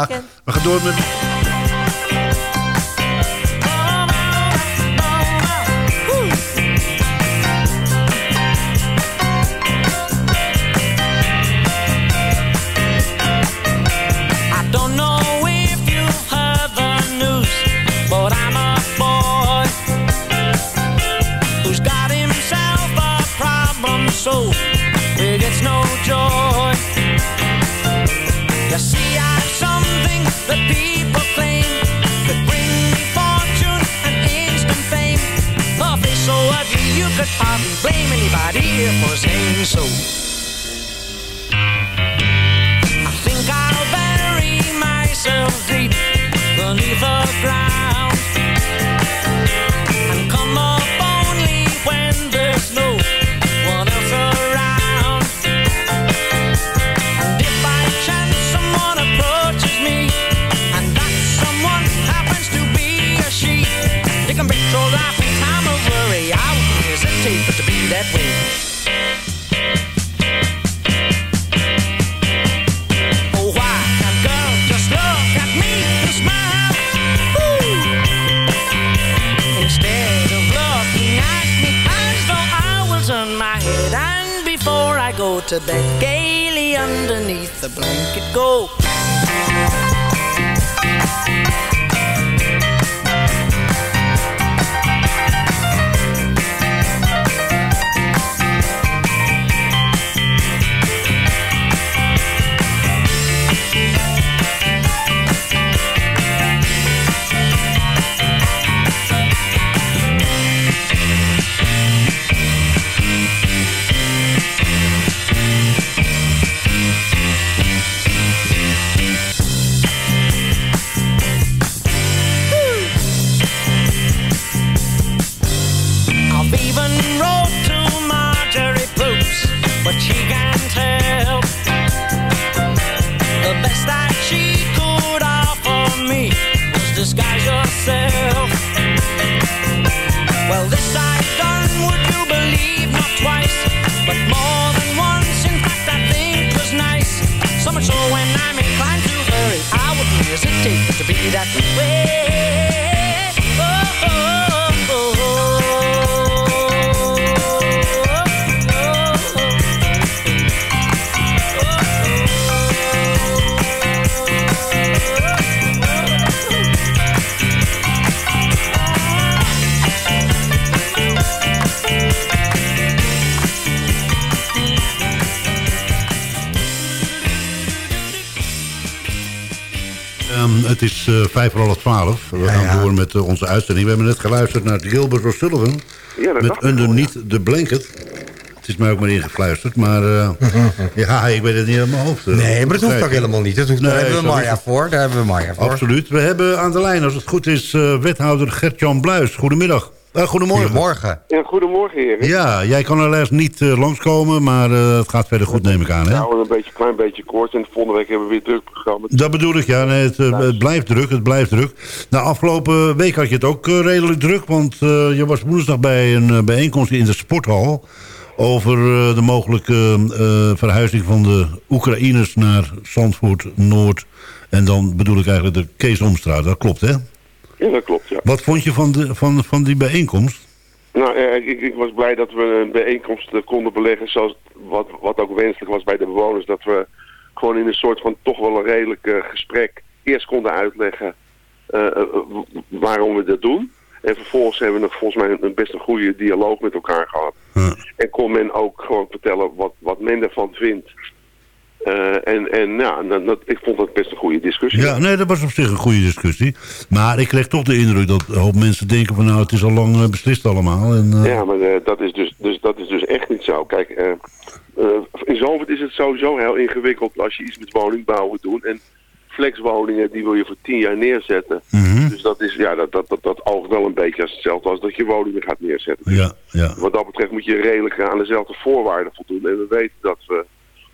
Weekend. We gaan door met... joy. You see, I've something that people claim could bring me fortune and instant fame. Face so ugly you could hardly blame anybody for saying so. I think I'll bury myself deep beneath the ground to bed, gaily underneath the blanket go. Met eh, onze uitzending. We hebben net geluisterd naar Gilbert O'Sullivan. Ja, dat met Underneath the Blanket. Het is mij ook maar ingefluisterd, maar eh, [LAUGHS] ja, ik weet het niet uit mijn hoofd. eh. Nee, maar dat hoeft ook helemaal niet. Dat hoeft, Nee, daar hebben we Marja voor. Daar hebben we Marja voor. Absoluut. We hebben aan de lijn, als het goed is, eh, wethouder Gert-Jan Bluis. Goedemiddag. Eh, goedemorgen. Goedemorgen. Ja, goedemorgen heren. Ja, jij kan helaas niet eh, langskomen, maar eh, het gaat verder goed, neem ik aan. Hè? Nou, een beetje, klein beetje kort. En volgende week hebben we weer druk programma. Dat bedoel ik, ja. Nee, het, het blijft druk, het blijft druk. Nou, afgelopen week had je het ook redelijk druk... want eh, je was woensdag bij een bijeenkomst in de sporthal... over eh, de mogelijke eh, verhuizing van de Oekraïners naar Zandvoort, Noord... en dan bedoel ik eigenlijk de Keesomstraat. Dat klopt, hè? Ja, dat klopt, ja. Wat vond je van, de, van, van die bijeenkomst? Nou, eh, ik, ik was blij dat we een bijeenkomst eh, konden beleggen... zoals wat, wat ook wenselijk was bij de bewoners... dat we gewoon in een soort van toch wel een redelijk eh, gesprek... eerst konden uitleggen waarom we dat doen... En vervolgens hebben we nog volgens mij een, een best een goede dialoog met elkaar gehad. En kon men ook gewoon vertellen wat, wat men ervan vindt. Eh, en en ja, dat, dat- ik vond dat best een goede discussie. Ja, nee, dat was op zich een goede discussie. Maar ik kreeg toch de indruk dat een hoop mensen denken van... nou, het is al lang eh, beslist allemaal. En, eh, Ja, maar dat, is dus, dus, dat is dus echt niet zo. Kijk, in Zalvoort is het sowieso heel ingewikkeld als je iets met woningbouwen doet. En flexwoningen, die wil je voor tien jaar neerzetten. Mhm. Dus dat, is, ja, dat, dat, dat, dat oogt wel een beetje als hetzelfde als dat je woningen gaat neerzetten. Ja, ja. Wat dat betreft moet je redelijk aan dezelfde voorwaarden voldoen. En we weten dat we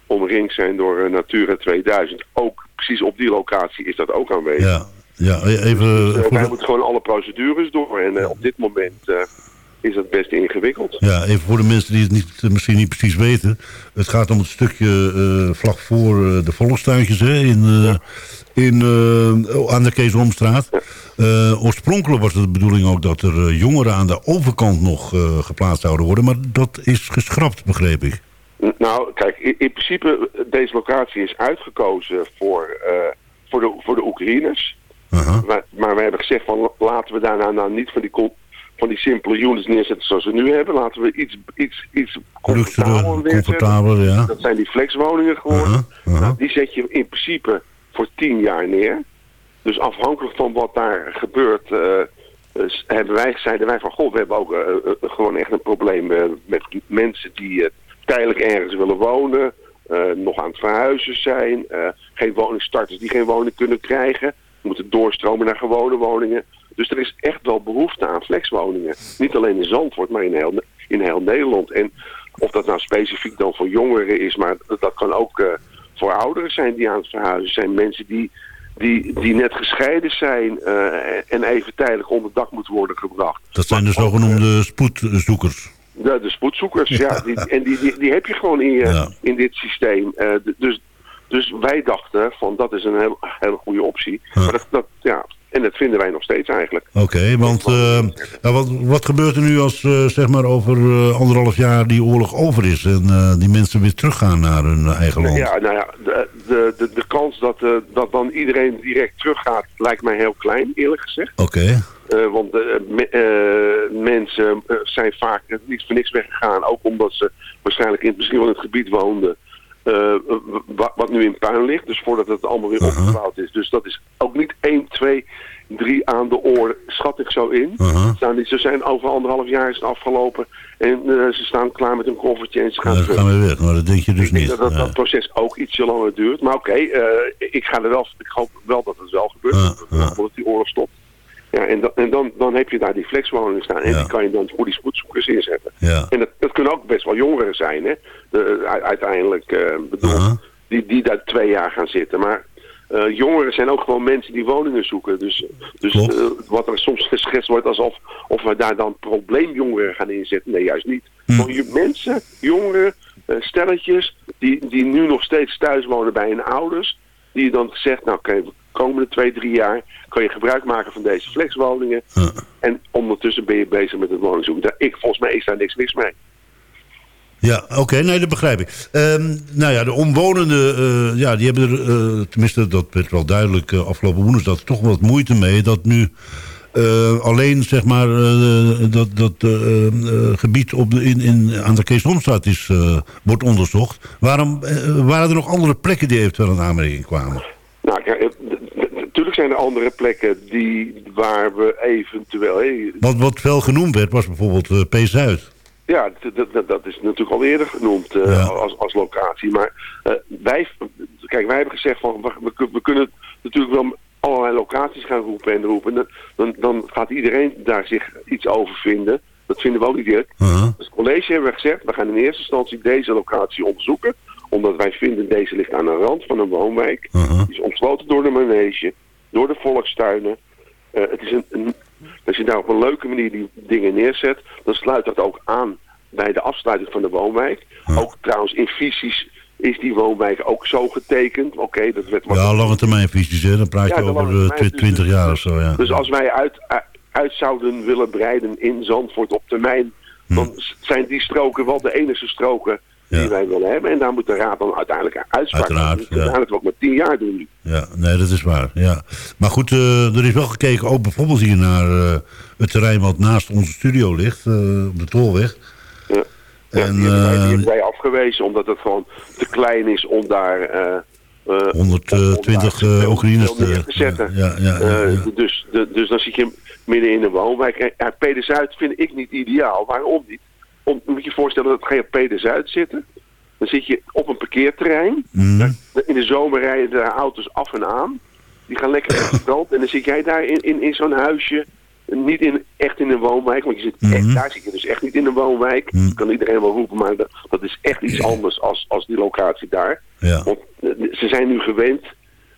omringd zijn door eh, Natura 2000. Ook precies op die locatie is dat ook aanwezig. Ja, ja even... Dus, eh, wij de- moeten gewoon alle procedures door. En eh, op dit moment eh, is dat best ingewikkeld. Ja, even voor de mensen die het niet, eh, misschien niet precies weten. Het gaat om het stukje eh, vlak voor eh, de volkstuintjes hè, in, eh, in, eh, aan de Keesomstraat. Eh, oorspronkelijk was het de bedoeling ook dat er eh, jongeren aan de overkant nog eh, geplaatst zouden worden. Maar dat is geschrapt, begreep ik. Nou, kijk, in, in principe, deze locatie is uitgekozen voor, eh, voor, de, voor de Oekraïners. Maar, maar we hebben gezegd van laten we daarna nou niet van die, van die simpele units neerzetten zoals we nu hebben. Laten we iets, iets, iets comfortabeler neerzetten. ja. Dat zijn die flexwoningen geworden. Nou, die zet je in principe voor tien jaar neer. Dus afhankelijk van wat daar gebeurt, s- hebben wij, zeiden wij van, goh, we hebben ook gewoon echt een probleem met mensen die tijdelijk ergens willen wonen, eh, nog aan het verhuizen zijn, eh, geen woningstarters die geen woning kunnen krijgen, moeten doorstromen naar gewone woningen. Dus er is echt wel behoefte aan flexwoningen. Niet alleen in Zandvoort, maar in heel, in heel Nederland. En of dat nou specifiek dan voor jongeren is, maar dat, kan ook eh, voor ouderen zijn die aan het verhuizen zijn. Mensen die, die, die net gescheiden zijn en even tijdelijk onder dak moeten worden gebracht. Dat zijn de zogenoemde spoedzoekers. De, de spoedzoekers, ja. die, en die, die, die heb je gewoon in, je, in dit systeem. Eh, dus, dus wij dachten van dat is een heel, hele goede optie. Maar dat, dat, ja, en dat vinden wij nog steeds eigenlijk. Oké, want eh, nou, wat, wat gebeurt er nu als eh, zeg maar over eh, anderhalf jaar die oorlog over is... en die mensen weer teruggaan naar hun eigen land? Ja, nou ja, de, de, de, de kans dat, dat dan iedereen direct teruggaat lijkt mij heel klein, eerlijk gezegd. Oké, want me- eh, mensen zijn vaak niet voor niks weggegaan. Ook omdat ze waarschijnlijk in, misschien wel in het gebied woonden. Eh, wa- wat nu in puin ligt. Dus voordat het allemaal weer opgebouwd is. Dus dat is ook niet 1, 2, 3 aan de orde. Schat ik zo in. Staan die, ze zijn over anderhalf jaar is het afgelopen. En eh, ze staan klaar met hun koffertje en ze gaan terug. gaan we weer. Maar dat denk je dus Ik denk niet. dat dat, dat proces ook ietsje langer duurt. Maar oké, eh, ik ga er wel. Ik hoop wel dat het wel gebeurt. dat die oorlog stopt. Ja, en dan, en dan, dan heb je daar die flexwoningen staan. En die kan je dan voor die spoedzoekers inzetten. Ja. En dat, dat kunnen ook best wel jongeren zijn, hè. U- uiteindelijk eh bedoel, die, die daar twee jaar gaan zitten. Maar eh, jongeren zijn ook gewoon mensen die woningen zoeken. Dus, dus eh, wat er soms geschetst wordt alsof of we daar dan probleemjongeren gaan inzetten. Nee, juist niet. Gewoon je- mensen, jongeren, eh, stelletjes, die, die nu nog steeds thuis wonen bij hun ouders. Die je dan zegt, nou oké, de komende twee, drie jaar kan je gebruik maken van deze flexwoningen. En ondertussen ben je bezig met het woningzoeken. Ik, volgens mij is daar niks mis mee. Ja, oké, nee, dat begrijp ik. Ehm, nou ja, de omwonenden, eh, ja, die hebben er, eh, tenminste, dat werd wel duidelijk eh, afgelopen woensdag, toch wat moeite mee dat nu alleen, zeg maar, dat, dat gebied op de, in, in, aan de Keesomstraat is, wordt onderzocht. Waarom waren er nog andere plekken die eventueel in aanmerking kwamen? Nou, kijk, d- natuurlijk zijn er andere plekken die, waar we eventueel... Hey, Wat, wat veel genoemd werd was bijvoorbeeld P-Zuid. Ja, dat is natuurlijk al eerder genoemd eh, Ja. als, als locatie. Maar eh, wij, kijk, wij hebben gezegd van we, we, kun- we kunnen natuurlijk wel allerlei locaties gaan roepen en roepen. Dan, dan, dan gaat iedereen daar zich iets over vinden. Dat vinden we ook niet eerlijk. Dus het college hebben we gezegd, we gaan in eerste instantie deze locatie onderzoeken. Omdat wij vinden deze ligt aan de rand van een woonwijk. Die is omsloten door de manege, door de volkstuinen. Eh, het is een, een, als je daar op een leuke manier die dingen neerzet, dan sluit dat ook aan bij de afsluiting van de woonwijk. Ook trouwens in visies is die woonwijk ook zo getekend. Oké, dat werd Ja, lange termijn visies, hè. Dan praat je Ja, over lange eh, termijn twi- 20 visies. jaar of zo, ja. Dus als wij uit, uit- uit zouden willen breiden in Zandvoort op termijn, dan s- zijn die stroken wel de enige stroken die Hm. Ja. wij willen hebben. En daar moet de raad dan uiteindelijk een uitspraak Uiteraard, doen. We ja. eigenlijk ook maar tien jaar doen nu. Ja, nee, dat is waar. Ja. Maar goed, eh, er is wel gekeken ook bijvoorbeeld hier naar eh, het terrein wat naast onze studio ligt, eh, op de Tolweg. Ja. En, die, hebben wij, die eh, hebben wij afgewezen omdat het gewoon te klein is om daar... eh, eh, 120 om daar eh, Oekraïners te zetten. Ja, ja, Eh, dus, de, dus dan zit je midden in een woonwijk. Ja, Peder Zuid vind ik niet ideaal. Waarom niet? Om, moet je je voorstellen dat op Peder Zuid zitten. Dan zit je op een parkeerterrein. Mhm. Daar- In de zomer rijden de auto's af en aan. Die gaan lekker naar het strand. En dan zit jij daar in, in, in zo'n huisje. Niet in, echt in een woonwijk. Want je zit Mhm. echt, daar zit je dus echt niet in een woonwijk. Kan iedereen wel roepen. Maar dat, dat is echt iets anders als, als die locatie daar. Ja. Want eh, ze zijn nu gewend,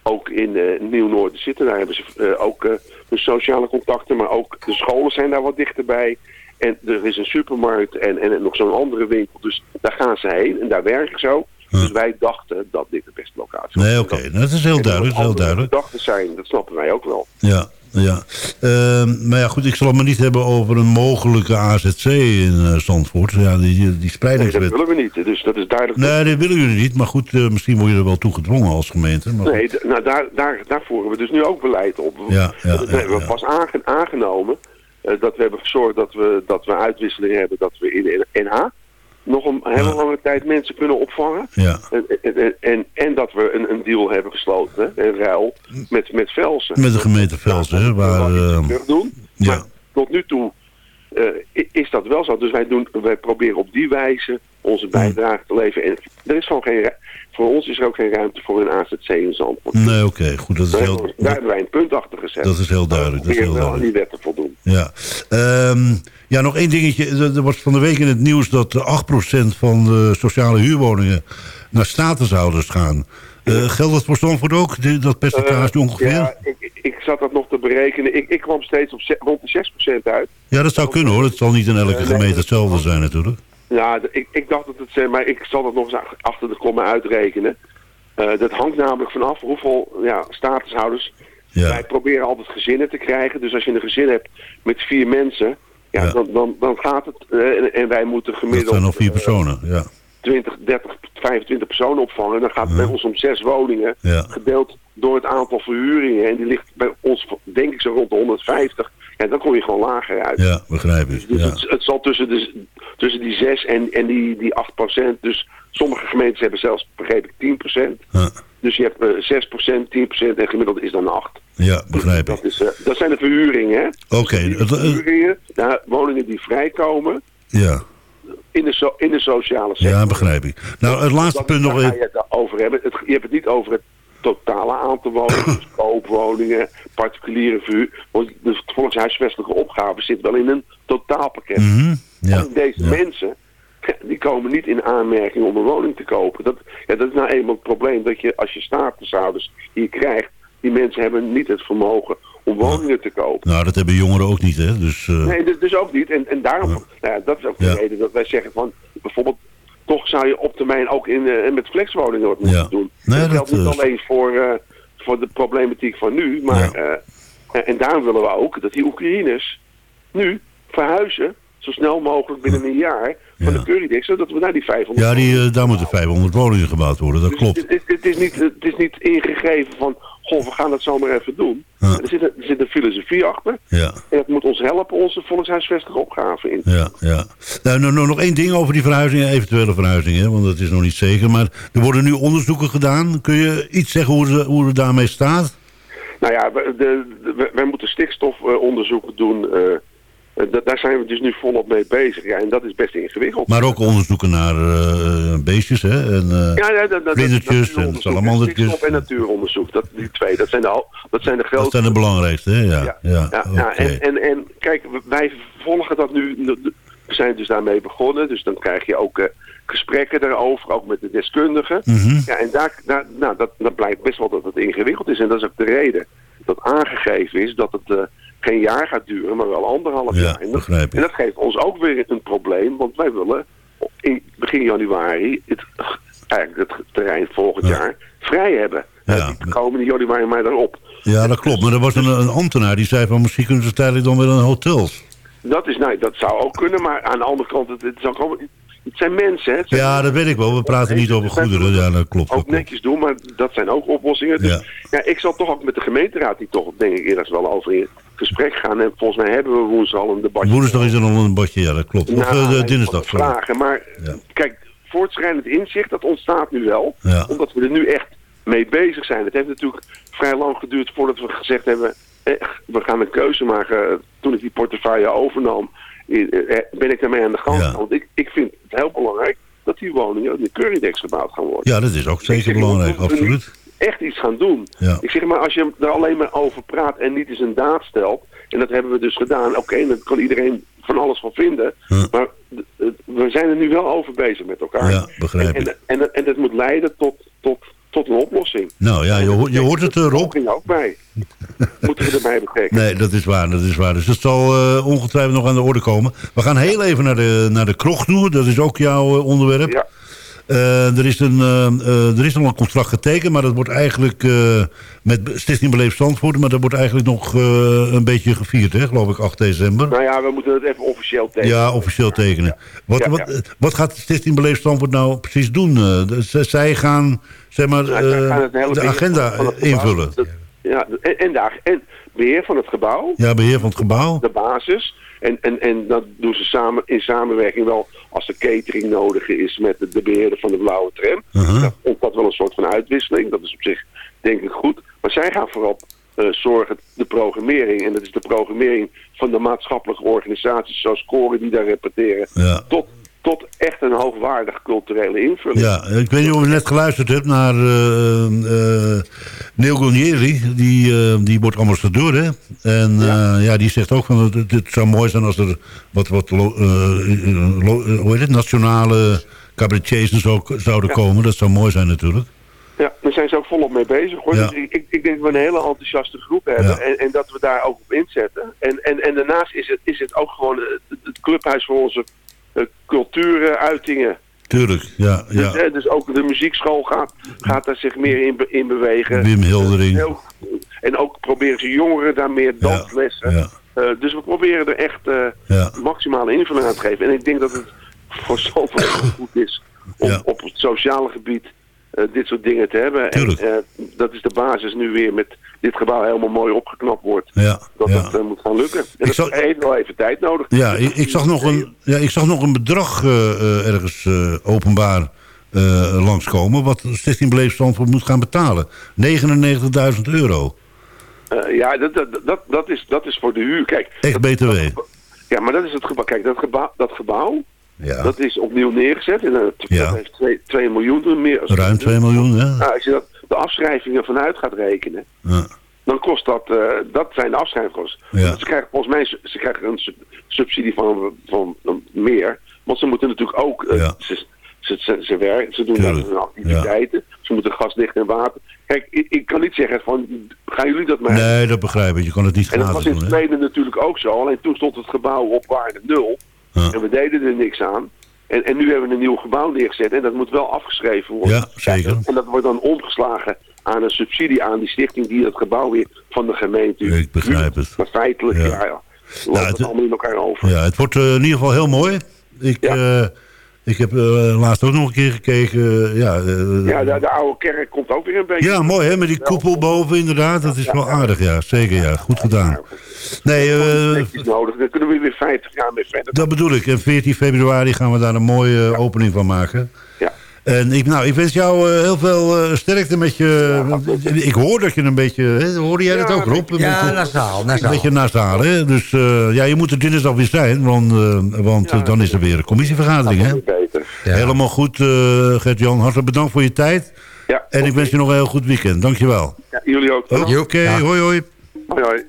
ook in eh Nieuw-Noord te zitten. Daar hebben ze eh, ook hun sociale contacten, maar ook de scholen zijn daar wat dichterbij. En er is een supermarkt en, en nog zo'n andere winkel. Dus daar gaan ze heen en daar werken ze ook. Dus wij dachten dat dit de beste locatie was. Nee, oké. Nou, dat is heel duidelijk, dat heel duidelijk. gedachten zijn, dat snappen wij ook wel. Ja, ja. Ehm, maar ja, goed, ik zal het maar niet hebben over een mogelijke AZC in eh, Zandvoort. Ja, die, die Nee, dat spreidingswet. willen we niet. Dus dat is duidelijk. Nee, dat willen jullie niet. Maar goed, eh, misschien word je er wel toe gedwongen als gemeente. Maar Nee, nou, daar, daar, daar voeren we dus nu ook beleid op. Ja, ja, dat ja, hebben we pas aange- aangenomen. Eh, dat we hebben gezorgd dat we, dat we uitwisseling hebben. Dat we in de NH nog een hele Ja. lange tijd mensen kunnen opvangen. Ja. En, en, en, en dat we een, een deal hebben gesloten, hè, een ruil, met, met Velsen. Met de gemeente Velsen, hè, waar... we terug doen. ja. Maar tot nu toe is dat wel zo. Dus wij, doen, wij proberen op die wijze onze bijdrage te leveren. En er is gewoon geen, voor ons is er ook geen ruimte voor een AZC in Zandvoort. Nee, oké, goed. Dat is Daar, heel, daar hebben wij een punt achter gezet. dat is heel duidelijk. Dat is heel wel aan duidelijk. die wetten voldoen. Ja. Ehm, ja, nog één dingetje. Er was van de week in het nieuws dat eh, 8% van de sociale huurwoningen naar statushouders gaan. Eh, geldt dat voor Zandvoort ook, dat percentage Eh, ongeveer? Ja, ik, ik- zat dat nog te berekenen. Ik, ik kwam steeds op rond de 6% uit. Ja, dat zou kunnen hoor. Het zal niet in elke Eh, gemeente dat- hetzelfde zijn natuurlijk. Ja, ik, ik dacht dat het, eh, maar ik zal dat nog eens ach- achter de komma uitrekenen. Eh, dat hangt namelijk vanaf hoeveel ja, statushouders. Ja. Wij proberen altijd gezinnen te krijgen. Dus als je een gezin hebt met vier mensen, ja, Ja. Dan, dan, dan gaat het. en, en wij moeten Dat gemiddeld zijn nog vier personen, ja. 20, 30, 25 personen opvangen. Dan gaat het bij ons om zes woningen. Ja. Gedeeld door het aantal verhuringen. En die ligt bij ons, denk ik, zo rond de 150. Ja, dan kom je gewoon lager uit. Ja, begrijp ik. Dus Ja. het, het zal tussen, de, tussen die 6 en, en die, die 8 procent. Dus sommige gemeentes hebben zelfs, begreep ik, 10 procent. Ja. Dus je hebt eh 6 procent, 10 procent en gemiddeld is dan 8. Ja, begrijp ik. Dat, is, eh, dat zijn de verhuringen, hè? Oké, het- verhuringen, nou, woningen die vrijkomen ja. In de, so, in de sociale sector. ja, begrijp ik. Nou, het laatste Dat- punt nog even. het over hebben. Het, je hebt het niet over het totale aantal woningen, [COUGHS] dus koopwoningen, particuliere verhuur. Want de volkshuisvestelijke opgave zit wel in een totaalpakket. Mhm, Ja. Deze ja. mensen, die komen niet in aanmerking om een woning te kopen. Dat, ja, dat is nou eenmaal het probleem dat je als je statushouders hier krijgt, die mensen hebben niet het vermogen om woningen te kopen. Nou, dat hebben jongeren ook niet, hè. Dus, eh, Nee, dus, dus ook niet. En, en daarom, nou ja, dat is ook de Ja. reden dat wij zeggen van, bijvoorbeeld, toch zou je op termijn ook in, eh, met flexwoningen wat moeten Ja. doen. Nee, dat geldt niet eh, alleen voor, voor de problematiek van nu, maar, Ja. en, en daarom willen we ook dat die Oekraïners nu verhuizen, zo snel mogelijk binnen een jaar, van Ja. de Currydex, zodat we naar die 500... ja, die, daar moeten 500 woningen gebouwd worden, dat Dus klopt. Het, het, het is niet, het is niet ingegeven van, goh, we gaan het zomaar even doen. Ja. Er, zit een, er zit een filosofie achter. Ja, En dat moet ons helpen onze volkshuisvestige opgave in. ja, ja. Nou, nou, nou, nog één ding over die verhuizingen, eventuele verhuizingen, want dat is nog niet zeker. Maar er worden nu onderzoeken gedaan. Kun je iets zeggen hoe, ze, hoe het daarmee staat? Nou ja, wij moeten stikstofonderzoeken doen. eh, daar zijn we dus nu volop mee bezig. Ja, en dat is best ingewikkeld. Maar ook onderzoeken naar eh, beestjes, hè? En, eh, Ja, ja, dat, dat, vlindertjes en salamandertjes. En natuuronderzoek. Dat, die twee, dat zijn de, al- dat zijn de grote... Dat zijn de belangrijkste, hè? Ja, ja, Ja, en, en, en kijk, wij volgen dat nu. We zijn dus daarmee begonnen. Dus dan krijg je ook eh, gesprekken daarover, ook met de deskundigen. Mhm. Ja, en daar, daar, nou, dat, dat blijkt best wel dat het ingewikkeld is. En dat is ook de reden dat aangegeven is dat het eh, geen jaar gaat duren, maar wel anderhalf Ja, jaar. En dat, begrijp ik. en dat geeft ons ook weer een probleem, want wij willen in begin januari het, eigenlijk het terrein volgend Ja. jaar vrij hebben. Ja. Niet komende januari maar daarop. Ja, dat klopt. Maar er was een, een ambtenaar die zei van misschien kunnen ze tijdelijk dan weer een hotels. Dat, is, nou, dat zou ook kunnen, maar aan de andere kant, het, gewoon- het zijn mensen. Hè. Het zijn Ja, dat weet ik wel. We praten niet over goederen. Ja, dat klopt. Dat ook klopt. netjes doen, maar dat zijn ook oplossingen. Dus Ja. ja. ik zal toch ook met de gemeenteraad die toch denk ik eerder wel over in gesprek gaan. En volgens mij hebben we woensdag al een debatje. Woensdag is er nog een badje, ja, dat klopt. Of Naar eh, dinsdag, vragen. Maar Ja. kijk, voortschrijdend inzicht, dat ontstaat nu wel. Ja. Omdat we er nu echt mee bezig zijn. Het heeft natuurlijk vrij lang geduurd voordat we gezegd hebben... eh, we gaan een keuze maken. Toen ik die portefeuille overnam, eh, ben ik daarmee aan de gang Ja. Want ik, ik vind het heel belangrijk dat die woningen in de Currydex gebouwd gaan worden. Ja, dat is ook zeker belangrijk, absoluut. Echt iets gaan doen. Ja. Ik zeg maar, als je er alleen maar over praat en niet eens een daad stelt, en dat hebben we dus gedaan, oké, daar kan iedereen van alles van vinden, Hm. maar we zijn er nu wel over bezig met elkaar. Ja, begrijp en, ik. en, en, en dat moet leiden tot, tot, tot een oplossing. Nou ja, je, ho- je hoort het, eh, Rob. ging ook bij. [LAUGHS] Moeten we erbij betrekken. Nee, dat is waar, dat is waar. Dus dat zal eh, ongetwijfeld nog aan de orde komen. We gaan heel even naar de, naar de krocht toe. Dat is ook jouw eh, onderwerp. Ja. Eh, er, is een, eh, eh, er is nog een contract getekend, maar dat wordt eigenlijk met Stichting Beleef Zandvoort, maar dat wordt eigenlijk nog een beetje gevierd, hè, geloof ik, 8 december. Nou ja, we moeten het even officieel tekenen. Ja, officieel tekenen. Wat, Ja, wat, ja. wat gaat Stichting Beleef Zandvoort nou precies doen? Zij gaan, zeg maar, Nou, gaan de agenda invullen. dat- ja, en, ag- en beheer van het gebouw. Ja, beheer van het gebouw. de basis. En, en, en dat doen ze samen in samenwerking wel als de catering nodig is met de, de beheerder van de blauwe tram. Uh-huh. Dat ontstaat wel een soort van uitwisseling. Dat is op zich denk ik goed. Maar zij gaan vooral eh, zorgen de programmering. En dat is de programmering van de maatschappelijke organisaties zoals Koren die daar repeteren. Ja. Tot, tot echt een hoogwaardig culturele invulling. Ja, ik weet niet of je net geluisterd hebt naar eh eh Neil Gonieri. Die, eh, die wordt ambassadeur, hè. En ja. ja, die zegt ook van het, het zou mooi zijn als er wat, wat eh, eh, eh, hoe heet het, nationale cabaretiers en zo zouden Ja. komen. Dat zou mooi zijn natuurlijk. Ja, daar zijn ze ook volop mee bezig. Hoor. Ja. Dus ik, ik, denk dat we een hele enthousiaste groep hebben Ja. en, en dat we daar ook op inzetten. En, en, en daarnaast is het, is het ook gewoon eh, het, het clubhuis voor onze uh, cultuuruitingen. Tuurlijk, ja. Dus, ja. eh, dus ook de muziekschool gaat, gaat daar zich meer in, in bewegen. Wim Hildering. Heel- en ook proberen ze jongeren daar meer Ja, danslessen. ja. Eh, dus we proberen er echt eh, Ja. maximale invulling aan te geven. En ik denk dat het voor zoveel [COUGHS] goed is om Ja. op het sociale gebied eh, dit soort dingen te hebben. Tuurlijk. En eh, dat is de basis nu weer met dit gebouw helemaal mooi opgeknapt wordt. Ja, Dat ja. het eh, moet gaan lukken. En dat zal- heeft wel even tijd nodig. Ja, ik, ik, zag nog een, ja, ik zag nog een bedrag ergens openbaar langskomen... wat Stichting Beleef Zandvoort moet gaan betalen. 99.000 euro. Ja, dat, dat, dat, dat, is, dat is voor de huur. Kijk, Echt dat- BTW. dat- ja, maar dat is het gebouw. Kijk, dat gebouw, dat gebouw Ja, dat is opnieuw neergezet. En, dat Ja. dat heeft 2, 2 miljoen meer. ruim 2 miljoen, hè? Nou, als je dat, de afschrijvingen vanuit gaat rekenen, Ja. dan kost dat, eh, dat zijn de afschrijfingskosten. Ja. Ze krijgen volgens mij ze krijgen een sub- subsidie van, van, van meer, want ze moeten natuurlijk ook, eh, Ja. ze, ze, ze, ze werken, ze doen hun activiteiten, ze moeten gas, licht en water. Kijk, ik, ik kan niet zeggen van, gaan jullie dat maar Nee, dat begrijp ik. Je kan het niet en dat was in doen, het verleden natuurlijk ook zo. Alleen toen stond het gebouw op waarde nul. Ja. En we deden er niks aan. En, en nu hebben we een nieuw gebouw neergezet. En dat moet wel afgeschreven worden. Ja, zeker. En dat wordt dan omgeslagen aan een subsidie aan die stichting... die het gebouw weer van de gemeente... Ik begrijp het. Maar feitelijk, Ja. ja, Nou, het het- allemaal in elkaar over. Ja, het wordt eh, in ieder geval heel mooi. Ik, Ja. eh, ik heb eh, laatst ook nog een keer gekeken. eh, ja, eh, Ja, de, de oude kerk komt ook weer een beetje... ja, mooi hè, met die koepel boven inderdaad. Dat is wel aardig, ja. Zeker, ja. Goed gedaan. Nee, nodig. Dan kunnen we weer 50 jaar mee verder. dat bedoel ik. En 14 februari gaan we daar een mooie opening van maken. En ik, nou, ik wens jou eh, heel veel eh, sterkte met je... ik hoor dat je een beetje... Hè, hoorde jij dat Ja, ook, Rob? Een Ja, beetje- nasaal, Een beetje nasaal, hè? Dus eh, ja, je moet er dinsdag weer zijn, want, want dan is er weer een commissievergadering, hè? Beter. Helemaal goed, Gert-Jan. Hartelijk bedankt voor je tijd. Ja, En ik wens je nog een heel goed weekend. Dankjewel. Ja, jullie ook. Oké, hoi. Hoi, hoi.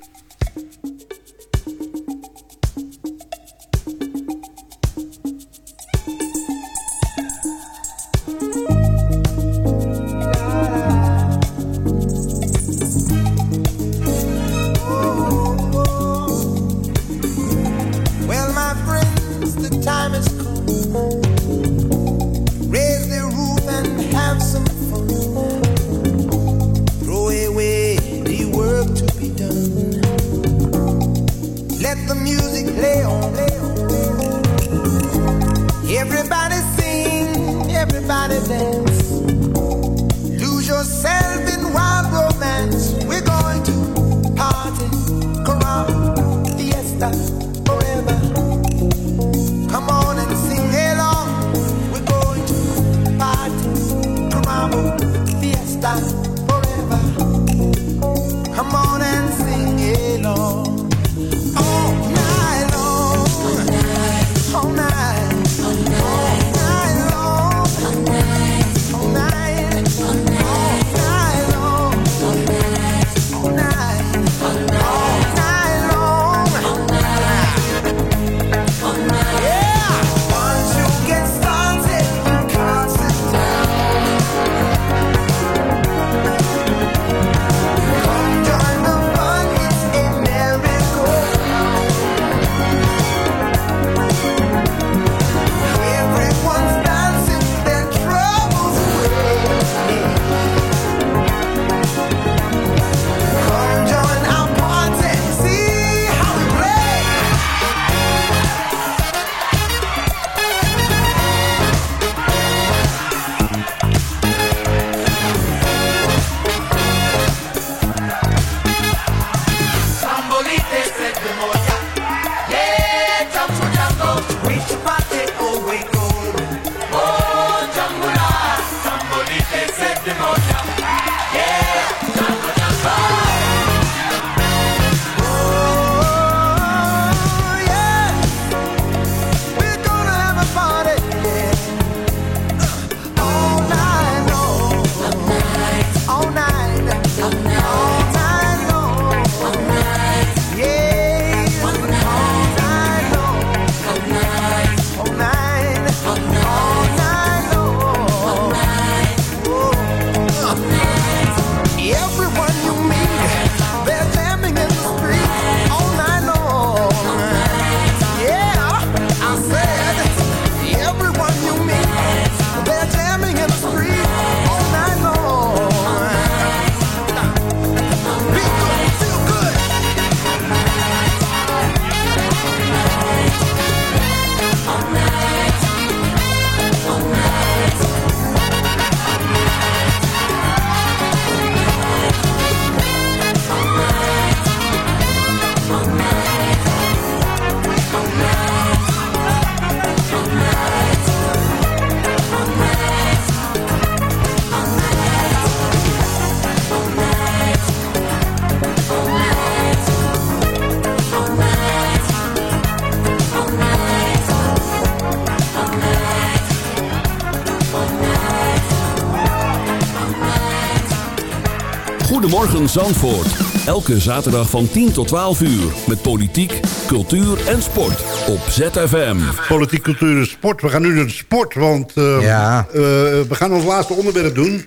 Goedemorgen Zandvoort. Elke zaterdag van 10 tot 12 uur. Met politiek, cultuur en sport. Op ZFM. Politiek, cultuur en sport. We gaan nu naar de sport, want eh, Ja. eh, we gaan ons laatste onderwerp doen.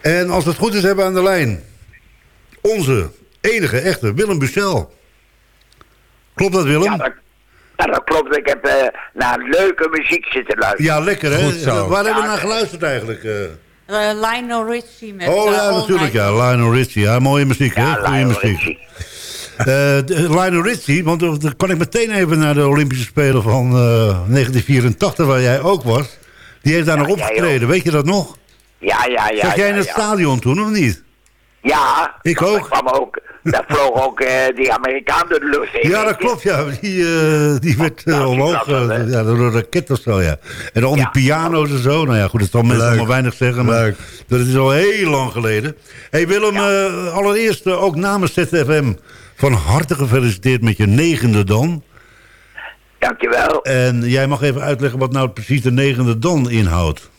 En als het goed is, hebben we aan de lijn onze enige, echte Willem Bucel. Klopt dat, Willem? Ja, dat, ja, dat klopt. Ik heb eh, naar leuke muziek zitten luisteren. Ja, lekker hè? Goed zo. Waar hebben we naar geluisterd eigenlijk? Eh, Lionel Richie met... oh eh, ja, natuurlijk ja. Lionel Richie, ja. Mooie muziek hè? Goeie Lionel muziek. Richie. Eh, de- Lionel Richie, want dan kan ik meteen even naar de Olympische Spelen van eh, 1984, waar jij ook was. Die heeft daar nog opgetreden, weet je dat nog? Ja, ja, ja. Zag jij ja, in het ja. stadion toen, of niet? Ja. Ik ook. Er kwam ook, daar vloog ook eh, die Amerikaan door de lucht. Ja, dat klopt, ja. Die, eh, die werd uh, omhoog, uh, ja, door een raket of zo, ja. En al die piano's en zo. Nou ja, goed, dat zal mensen allemaal weinig zeggen. Maar Leuk. dat is al heel lang geleden. hey Willem, allereerst ook namens ZFM van harte gefeliciteerd met je negende dan. Dankjewel. En jij mag even uitleggen wat nou precies de negende dan inhoudt.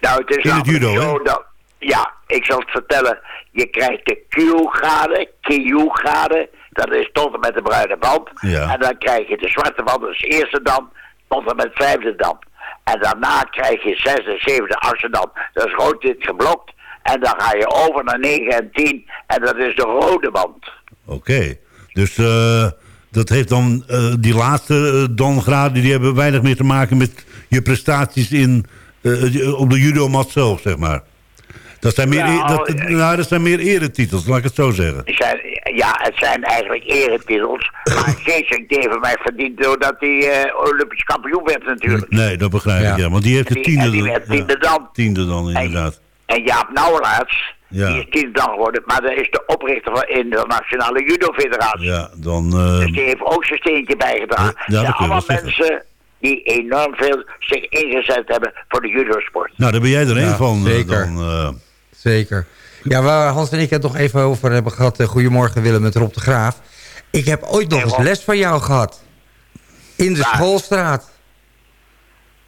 Nou, het is In het judo, zo dat... Ja, ik zal het vertellen. Je krijgt de Q-graden, Q-graden. Dat is tot en met de bruine band. Ja. En dan krijg je de zwarte band, dat is de eerste dan, tot en met vijfde dan. En daarna krijg je zesde, zevende, achtste dan. Dat is rood dit geblokt. En dan ga je over naar 9 en 10. En dat is de rode band. Oké, dus eh, dat heeft dan eh, die laatste uh, dan-graden... die hebben weinig meer te maken met je prestaties in, eh, op de judomat zelf, zeg maar. Dat zijn, meer, Nou, dat, nou, dat zijn meer eretitels, laat ik het zo zeggen. Zijn, ja, het zijn eigenlijk eretitels. Maar [LAUGHS] Geesink heeft mij verdiend doordat hij eh, Olympisch kampioen werd natuurlijk. Nee, dat begrijp ik, Ja. ja. Want die heeft de tiende, en die werd tiende ja, dan. tiende dan, inderdaad. En Jaap Nauwelaerts, Ja. die is tiende dan geworden. Maar dat is de oprichter van de Internationale Judo Federatie. Ja, dan... eh, Dus die heeft ook zijn steentje bijgedragen. Ja, ja, Het dat zijn kun je wel allemaal mensen die enorm veel zich ingezet hebben voor de judosport. nou, daar ben jij er Ja, een van. eh, zeker. Dan, eh, Zeker. Ja, waar Hans en ik het nog even over hebben gehad. eh, Goedemorgen Willem met Rob de Graaf. Ik heb ooit nog eens les van jou gehad. In de schoolstraat.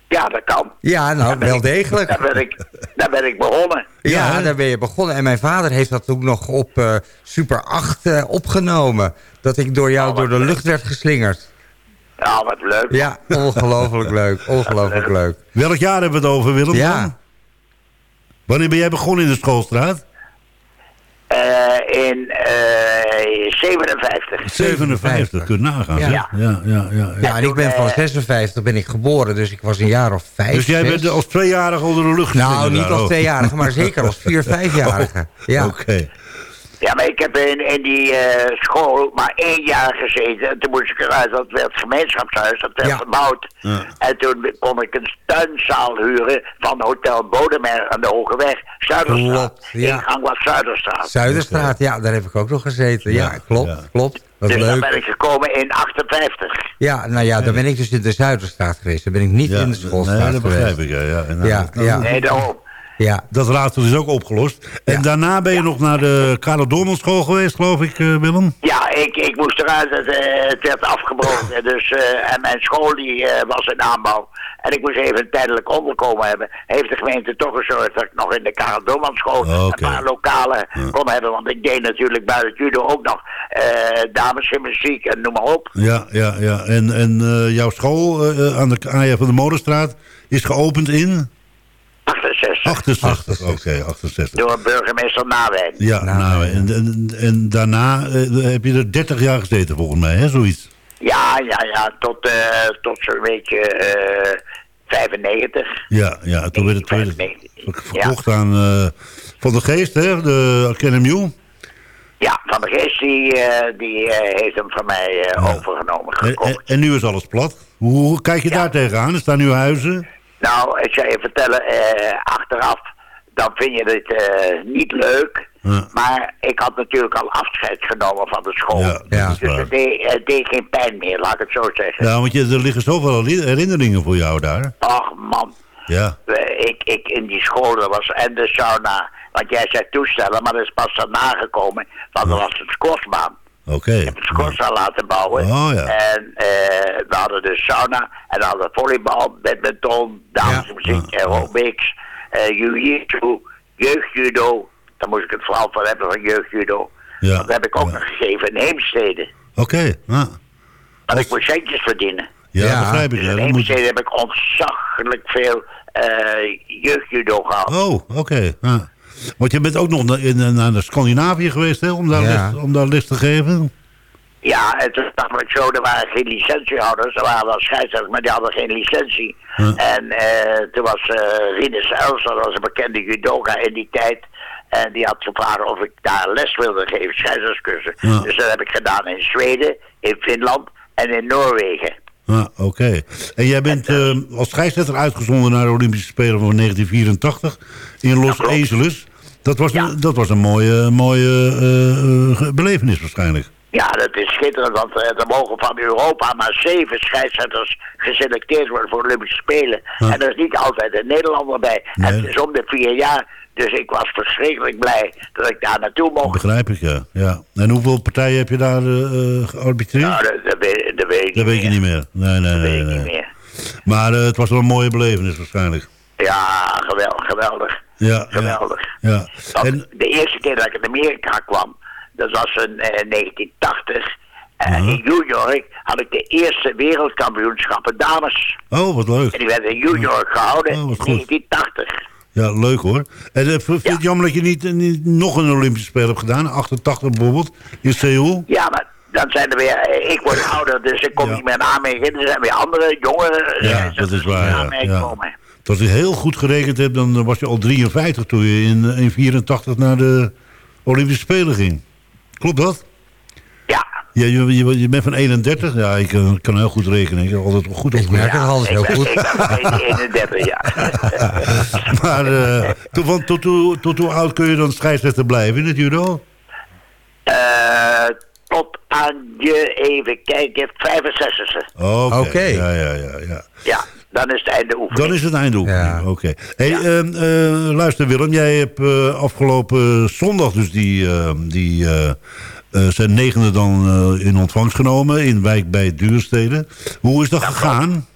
Ja, dat kan. Ja, nou, wel ik- degelijk. Daar ben, ik, daar ben ik begonnen. Ja, daar ben je begonnen. En mijn vader heeft dat ook nog op eh, Super 8 eh, opgenomen. Dat ik door jou Oh, door de leuk. lucht werd geslingerd. Ja, wat leuk. Ja, ongelooflijk leuk. [LAUGHS] Ongelooflijk leuk. welk jaar hebben we het over, Willem? Ja. Wanneer ben jij begonnen in de schoolstraat? Eh, in eh 57. 57, kun je nagaan. Ja. Ja, ja, ja. ja, Ja, en ik ben van eh, 56 ben ik geboren, dus ik was een jaar of vijf, Dus jij bent als tweejarige onder de lucht Nou, niet daar, als oh. tweejarige, maar zeker als vier, [LAUGHS] vijfjarige. Ja. Oké. Ja, maar ik heb in, in die eh, school maar één jaar gezeten. En toen moest ik eruit, dat werd gemeenschapshuis, dat werd Ja. gebouwd. Ja. En toen kon ik een tuinzaal huren van Hotel Bodemer aan de Hoge Weg, Zuiderstraat. Klopt, ja. Ingang was Zuiderstraat. Zuiderstraat, ja, daar heb ik ook nog gezeten. Ja, Ja, klopt, ja. klopt. Dat is dus daar leuk. ben ik gekomen in 58. Ja, nou ja, dan ben ik dus in de Zuiderstraat geweest. Dan ben ik niet Ja, in de schoolstraat nee, dat begrijp geweest. ik. Ja, ja. En, Ja, nou, ja. Nee, daarom. Ja, Dat raadsel is ook opgelost. En Ja. daarna ben je nog naar de Karel geweest, geloof ik, eh, Willem? Ja, ik, ik moest eruit. Het, eh, het werd afgebroken. [LAUGHS] Dus, eh, en mijn school die, eh, was in aanbouw. En ik moest even tijdelijk onderkomen hebben. Heeft de gemeente toch gezorgd dat ik nog in de Karel Oh, oké. een paar lokalen kon hebben. Want ik deed natuurlijk buiten het judo ook nog eh damesgymnastiek en noem maar op. Ja, ja, ja. En, en eh, jouw school eh, aan de AJ van de Molenstraat is geopend in 68. 68. Oké, 68. Door burgemeester Nawijn. Ja, ja. en, en, en daarna eh, heb je er 30 jaar gezeten volgens mij, hè, zoiets. Ja, ja, ja. Tot, eh, tot zo'n beetje eh 95. Ja, ja toen werd het, toen werd het 95. verkocht aan eh, Van de Geest, hè, de Academy. Ja, Van de Geest die, eh, die eh, heeft hem van mij eh, Ja. overgenomen En, gekocht. en, en nu is alles plat. Hoe, hoe kijk je Ja. daar tegenaan? Er staan nu huizen. Nou, ik zou je vertellen, eh, achteraf, dan vind je het eh, niet leuk. Ja. Maar ik had natuurlijk al afscheid genomen van de school. Ja, Ja. Dus het deed, het deed geen pijn meer, laat ik het zo zeggen. Ja, want je, er liggen zoveel herinneringen voor jou daar. Ach man, Ja, eh, ik, ik in die school, dat was en de sauna. Want jij zei toestellen, maar dat is pas daarna gekomen. Want dat was een squashbaan. Oké. Ik heb een squashbaan laten bouwen. Oh, ja. En eh, we hadden de sauna en dan hadden we volleybal, badminton, damesmuziek, Ja. aerobics, eh jiu-jitsu, jeugdjudo. Daar moest ik het vooral van hebben van jeugdjudo. Ja, Dat heb ik ook ja. nog gegeven in Heemstede. Oké, ja. Want ik moest centjes verdienen. Ja, Ja. begrijp ik. Dus Ja, in. Heemstede heb ik ontzaglijk veel eh jeugdjudo gehad. Oh, oké. ja. Want je bent ook nog naar, in, naar de Scandinavië geweest, hè, om daar, Ja. les, om daar les te geven. Ja, het was namelijk zo, er waren geen licentiehouders. Er waren wel scheidsrechters, maar die hadden geen licentie. En eh, toen was uh, Rinus dat was een bekende judoka in die tijd. En die had gevraagd of ik daar les wilde geven, scheidsrechtscursus. Ja. Dus dat heb ik gedaan in Zweden, in Finland en in Noorwegen. Ja, oké. En jij bent eh, als scheidsrechter uitgezonden naar de Olympische Spelen van 1984 in Los. Angeles. Dat was, een, dat was een mooie, mooie eh, eh, belevenis waarschijnlijk. Ja, dat is schitterend, want eh, er mogen van Europa maar zeven scheidsrechters geselecteerd worden voor Olympische Spelen. En er is niet altijd een Nederlander bij. En het is om de vier jaar. Dus ik was verschrikkelijk blij dat ik daar naartoe mocht. Begrijp ik, ja. ja. En hoeveel partijen heb je daar eh, eh, gearbitreerd? Nou, dat, dat, weet, dat weet ik dat niet weet je niet meer. Nee, nee, nee. nee. niet meer. Maar eh, het was wel een mooie belevenis waarschijnlijk. Ja, geweldig, geweldig. Ja, Geweldig. ja. En, de eerste keer dat ik in Amerika kwam, dat was in eh, 1980. En in New York had ik de eerste wereldkampioenschappen dames. oh, wat leuk. En die werden in New York gehouden Oh, in wat goed. 1980. Ja, leuk hoor. En eh, vind je het jammer dat je niet, niet nog een Olympische Spelen hebt gedaan? 88 bijvoorbeeld, in Seoul? Ja, maar dan zijn er weer... eh, Ik word ouder, dus ik kom niet meer in aanmerking. Er zijn weer andere, jongere... Ja, dat is waar. Ja, ja. Als ik heel goed gerekend heb, dan was je al 53 toen je in, in 84 naar de Olympische Spelen ging. Klopt dat? Ja. Ja, je, je, je bent van 31? Ja, ik eh, kan heel goed rekenen. Ik heb altijd goed op. merk het altijd heel ik ben, goed. Ik ben 31, ja. [LAUGHS] Maar eh, tot, tot, hoe- tot hoe oud kun je dan scheidsrechter blijven in het judo? Eh, tot aan je, even kijken, 65e. Oké. Oké. Ja, ja, ja, ja. Ja, dan is het einde oefening. Dan is het eindoefening. Oké. Hey, ehm, eh, luister Willem, jij hebt eh, afgelopen zondag dus die, ehm, die eh, eh, zijn negende dan eh, in ontvangst genomen in wijk bij Duurstede. Hoe is dat gegaan?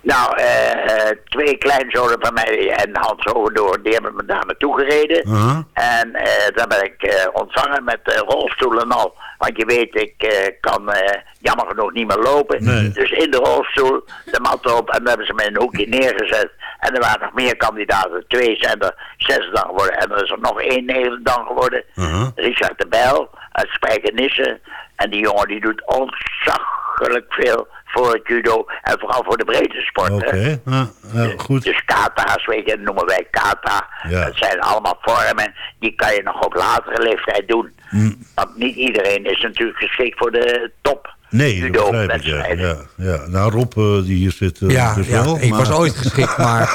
Nou, eh, eh, twee kleinzonen van mij en Hans Overdoor, die hebben me daar naartoe gereden. Aha. En eh, daar ben ik eh, ontvangen met eh, rolstoel en al. Want je weet, ik eh, kan eh, jammer genoeg niet meer lopen. Nee. Dus in de rolstoel, de mat op en dan hebben ze me in een hoekje neergezet. En er waren nog meer kandidaten. Twee zijn er zes dan geworden. En er is er nog één dan geworden. Aha. Richard de Bijl uit Spijkenisse. En die jongen die doet ontzaglijk veel voor het judo. En vooral voor de breedte sport. Oké, ja, ja, goed. Dus kata's, weet je, dat noemen wij kata. Ja. Dat zijn allemaal vormen, die kan je nog op latere leeftijd doen. Mm. Want niet iedereen is natuurlijk geschikt voor de top. Nee, dat judo begrijp ik. Ja, wedstrijden. ja, ja. Nou, Rob, eh, die hier zit eh, Ja, dus ja, wel. ik was ooit geschikt, maar... [LAUGHS]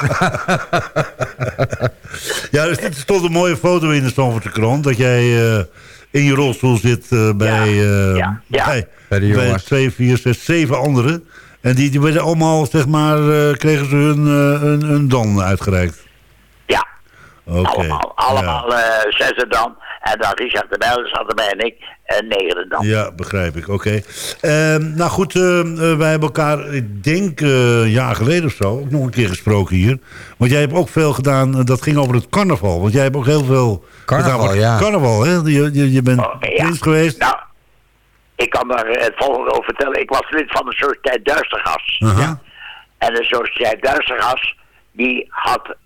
Ja, dus dit stond een mooie foto in de Stamfordse krant... dat jij eh, in je rolstoel zit eh, bij, eh, ja, ja. bij, Bij de jongens. twee, vier, zes, zeven anderen. En die, die werden allemaal, zeg maar, eh, kregen ze hun, hun, hun dan uitgereikt. Ja, Oké. allemaal, allemaal eh zesde dan. En dan Richard de Bijl zat erbij en ik en negende dan. Ja, begrijp ik. Oké. Ehm, nou goed, eh, eh, wij hebben elkaar, ik denk eh, een jaar geleden of zo, ook nog een keer gesproken hier. Want jij hebt ook veel gedaan, dat ging over het carnaval. Want jij hebt ook heel veel Carnaval, gedaan. ja. Carnaval, hè? Je, je, je bent ja. prins geweest. Nou, ik kan daar het volgende over vertellen. Ik was lid van de Sociëteit Duistergas. Aha. En de Sociëteit Duistergas, die had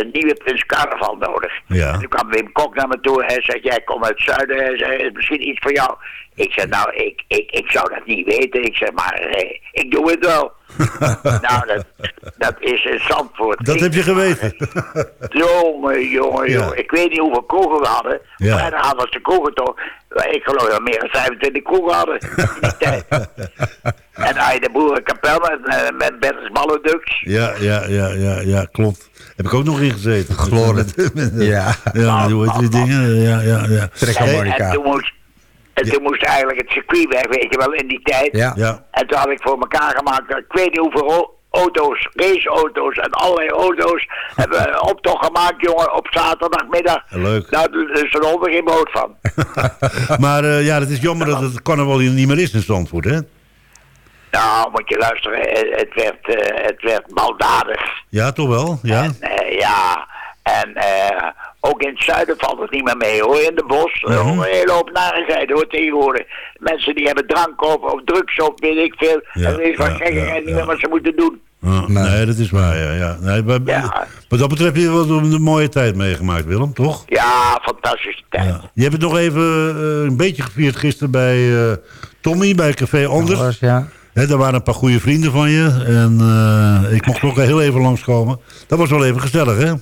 een nieuwe Prins Carnaval nodig. Ja. En toen kwam Wim Kok naar me toe en hij zei, jij komt uit het zuiden, hij zei, is misschien iets voor jou. Ik zei, nou, ik, ik, ik zou dat niet weten. Ik zeg, maar eh, ik doe het wel. [LAUGHS] nou, dat, dat is in Zandvoort. Dat heb je geweten. [LAUGHS] Jongen, jongen, Ja. jongen. Ik weet niet hoeveel kroegen we hadden. Ja. Maar dan hadden ze kroegen toch. Ik geloof dat we meer dan 25 kroegen hadden. [LAUGHS] En je de boerenkapel met, eh, met Bertus. Ja, ja, ja, ja, ja, klopt. Heb ik ook nog in gezeten. Gloren. [LAUGHS] Ja. Ja, hoe heet die dingen? Ja, ja, ja. Trek En, harmonica. en toen moest, en toen moest eigenlijk het circuit weg, weet je wel, in die tijd. Ja. Ja, En toen had ik voor elkaar gemaakt, ik weet niet hoeveel auto's, raceauto's en allerlei auto's [LAUGHS] hebben we een optocht gemaakt, jongen, op zaterdagmiddag. leuk. Nou, er is er onder geen boot van. [LAUGHS] maar eh, ja, het is jammer dat het carnaval hier niet meer is in Zandvoort, hè? Nou, moet je luisteren, het, werd, eh, het werd baldadig. Ja, toch wel? Ja. Eh, ja, en eh, ook in het zuiden valt het niet meer mee hoor, in de bos. Mhm. Uh Een hele hoop narigheid hoor tegenwoordig. Mensen die hebben drank op of drugs op, weet ik veel. Ja, en weet je van ja, gekkigheid ja, niet ja. meer wat ze moeten doen. Nee, dat is waar, ja. ja. Nee, maar, Ja. Wat dat betreft heb je wel een mooie tijd meegemaakt, Willem, toch? Ja, fantastische tijd. Ja. Je hebt het nog even een beetje gevierd gisteren bij eh, Tommy, bij Café Anders. Alles, ja. Hè, daar waren een paar goede vrienden van je. En eh, ik mocht ook heel even langskomen. Dat was wel even gezellig, hè?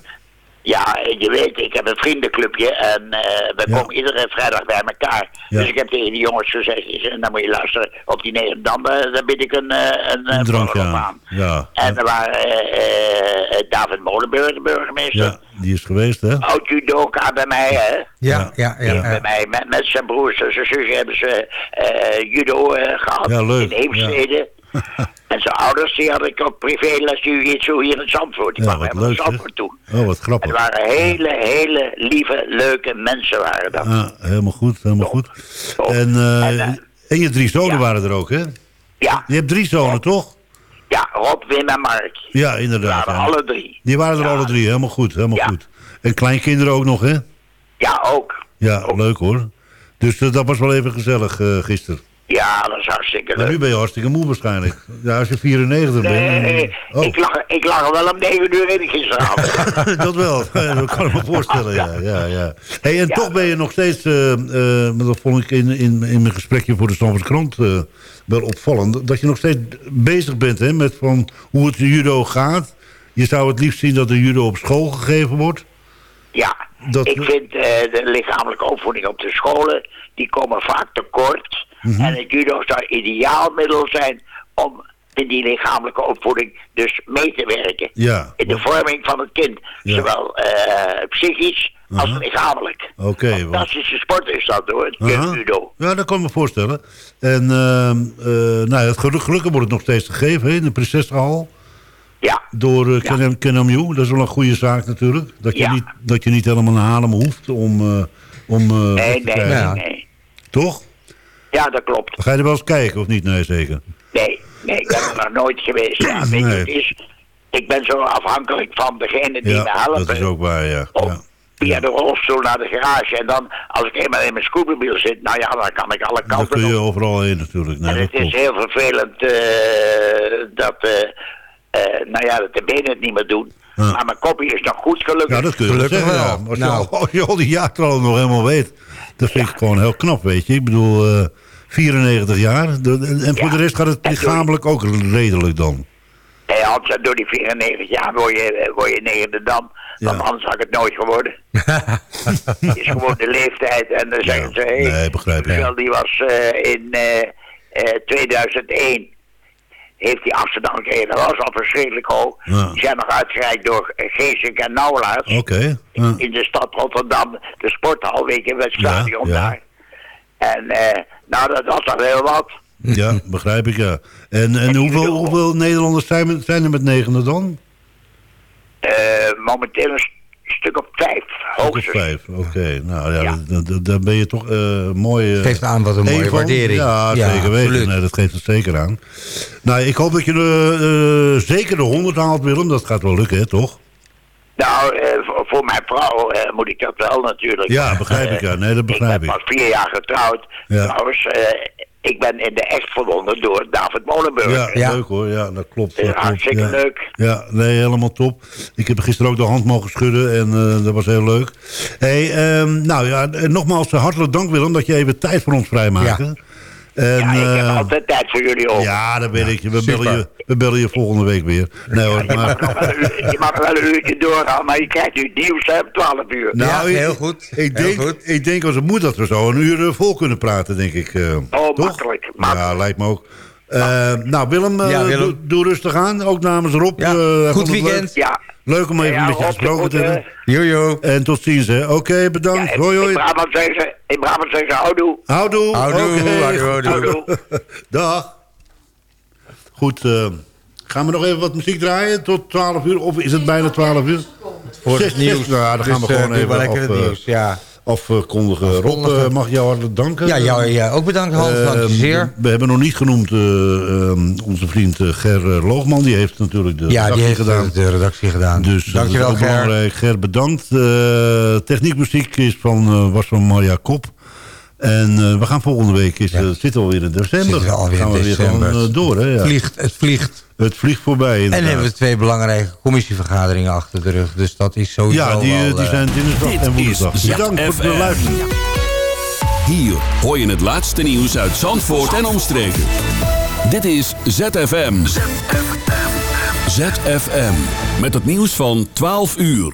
Ja, je weet, ik heb een vriendenclubje en eh, we Ja. komen iedere vrijdag bij elkaar. Ja. Dus ik heb tegen die jongens gezegd, dan moet je luisteren, op die negen dan, eh, dan bied ik een, eh, een, Een aan. aan. Ja, En er waren eh, eh, David Molenburg, de burgemeester. ja, die is geweest, hè? Oud judoka bij mij, hè. Ja, ja, ja. Bij mij, met, met zijn broers en zijn zussen hebben ze eh, judo eh, gehad Ja, leuk, in Heemstede. [LAUGHS] en zijn ouders, die had ik op privéles zo hier in Zandvoort. Die Ja, kwamen naar Zandvoort toe. Oh, wat Het grappig. waren hele, hele lieve, leuke mensen waren dat. Ah, helemaal goed, helemaal goed. Top. En, eh, En, eh, en je drie zonen ja. waren er ook, hè? Ja, Je hebt drie zonen, toch? ja, Rob, Wim en Mark. Ja, Die inderdaad. waren ja. alle drie. Die waren er Ja. alle drie, helemaal goed, helemaal Ja. goed. En kleinkinderen ook nog, hè? Ja, ook. Ja, Ook. leuk hoor. Dus eh, dat was wel even gezellig gisteren. Ja, dat is hartstikke Maar nu leuk. ben je hartstikke moe waarschijnlijk. Ja, als je 94 Nee, bent. nee. Oh, Ik, lag, ik lag er wel om negen uur in gisteravond. [LAUGHS] dat wel. [LAUGHS] Dat kan ik me voorstellen, ja. ja, ja. Hey, en Ja. toch ben je nog steeds, eh, eh, dat vond ik in, in, in mijn gesprekje voor de Stamford Krant eh, wel opvallend, dat je nog steeds bezig bent hè, met van hoe het judo gaat. Je zou het liefst zien dat de judo op school gegeven wordt. Ja, Dat- ik vind de lichamelijke opvoeding op de scholen, die komen vaak tekort. Mhm. En het judo zou ideaal middel zijn om in die lichamelijke opvoeding dus mee te werken. Ja, In de vorming van het kind, Ja. zowel eh, psychisch als Aha. lichamelijk. oké. want- Fantastische sport is dat hoor, het Aha. judo. Ja, dat kan ik me voorstellen. En ehm, eh, nou, ja, het geluk, gelukkig wordt het nog steeds gegeven hè, in de Prinsessenhal. Ja, Door uh, Ja. Kenam Yu. Dat is wel een goede zaak natuurlijk. Dat je, Ja. niet, dat je niet helemaal naar Haarlem hoeft om, om nee, nee. Ja. nee. Toch? Ja, dat klopt. Ga je er wel eens kijken of niet? Nee, zeker. Nee, nee, ik ben er nog nooit geweest. Ja, [CLEARS THROAT] weet je, het is, ik ben zo afhankelijk van degene die me Ja, helpen. dat is ook waar, ja. op, ja. via de rolstoel naar de garage. En dan, als ik eenmaal in mijn scooterbiel zit, nou ja, dan kan ik alle Dan kanten kun je op. overal heen natuurlijk. Nee, en het is heel vervelend eh, dat, eh, eh, nou ja, dat de benen het niet meer doen. Ja. Maar mijn kopje is nog goed gelukkig. Ja, dat kun je wel Gelukkig zeggen, wel. ja. Als, je, Nou. al- [LAUGHS] als je al die jaartallen nog helemaal weet. Dat vind ik gewoon heel knap, weet je. Ik bedoel, eh 94 jaar. En voor Ja. de rest gaat het lichamelijk ook redelijk dan. Nee, Hans, door die 94 jaar word je, eh, word je negende dan. Want anders had ik het nooit geworden. [LAUGHS] Het is gewoon de leeftijd. En dan zeggen ze, hé, Nee, begrijp ik. Die was eh, in eh, eh, 2001 heeft die Amsterdam gekregen. Dat was al verschrikkelijk hoog. Die zijn nog uitgereikt door Geesink en Nauwelaars. Oké. In de stad Rotterdam, de sporthal, weet je, het stadion daar. En eh, nou, dat was al heel wat. [LAUGHS] Ja, begrijp ik, ja. En, en hoeveel, hoeveel Nederlanders zijn, er- zijn er met negende dan? Eh, momenteel een st- stuk op vijf, Ook op hoogstens. vijf, oké. Nou ja, Ja. dan- dan- dan ben je toch eh mooi... eh, Geeft aan wat een mooie waardering. Ja, Ja, zeker weten. Nee, dat geeft het zeker aan. Nou, ik hoop dat je de, eh, zeker de 100 haalt, Willem. Dat gaat wel lukken, hè, toch? Nou, eh, voor, mijn vrouw eh, moet ik dat wel natuurlijk. Ja, begrijp ik, ja. Nee, dat begrijp ik. ik. ben pas vier jaar getrouwd. Ja. Trouwens, eh, ik ben in de echt verbonden door David Molenburg. Ja, Ja. leuk hoor. Ja, dat klopt. Eh, Dat klopt. hartstikke ja. leuk. Ja, nee, helemaal top. Ik heb gisteren ook de hand mogen schudden en eh, dat was heel leuk. Hey, ehm, nou ja, eh, nogmaals eh, hartelijk dank Willem dat je even tijd voor ons vrijmaakte. En, Ja, ik heb eh, altijd tijd voor jullie ook. ja, dat weet ik. We bellen, je, we bellen je volgende week weer. Nee hoor, Je, mag maar... nog wel een uur- je mag wel een uurtje doorgaan, maar je krijgt nu het nieuws hè, om 12 uur. Nou, Ja, ik- heel goed. Ik Heel denk, goed. ik denk als het moet dat we zo een uur eh, vol kunnen praten, denk ik. eh, Oh, toch? makkelijk, makkelijk. Ja, lijkt me ook. Eh, nou, Willem, Ja, Willem. Doe, doe rustig aan. Ook namens Rob. Ja, eh, hij goed weekend. Leuk, Ja. leuk om even Ja, met je gesproken te hebben. Jojo. En tot ziens, hè. Oké, bedankt. Ja, hoi, hoi. Zeggen in Brabant zeggen ze houdoe. Houdoe. Houdoe, houdoe. [LAUGHS] Dag. Goed, eh, gaan we nog even wat muziek draaien tot 12 uur? Of is het bijna 12 uur? Voor het nieuws. nou, dan gaan we Dus, gewoon even lekker af, het nieuws. Ja. Afkondigen. Rob, Afkondigen. eh, mag jou hartelijk danken. Ja, jou, ja, ook bedankt Hans, dank je zeer. We hebben nog niet genoemd eh, ehm, onze vriend eh, Ger eh, Loogman. Die heeft natuurlijk de Ja, die redactie heeft gedaan. de, redactie gedaan. Dus eh, Dankjewel dat is Ger. belangrijk. Ger, bedankt. Eh, techniekmuziek is van, eh, was van Marja Kop. En eh, we gaan volgende week, is, Ja. zitten we alweer in december. Zitten we alweer gaan in we weer gewoon eh, door. Hè, ja. Vliegt, het vliegt. Het vliegt voorbij En inderdaad. hebben we twee belangrijke commissievergaderingen achter de rug. Dus dat is sowieso Ja, die, eh, die zijn dinsdag Dit en is woensdag. Bedankt voor het ZFM. luisteren. Hier hoor je het laatste nieuws uit Zandvoort en omstreken. Dit is ZFM. ZFM. Met het nieuws van 12 uur.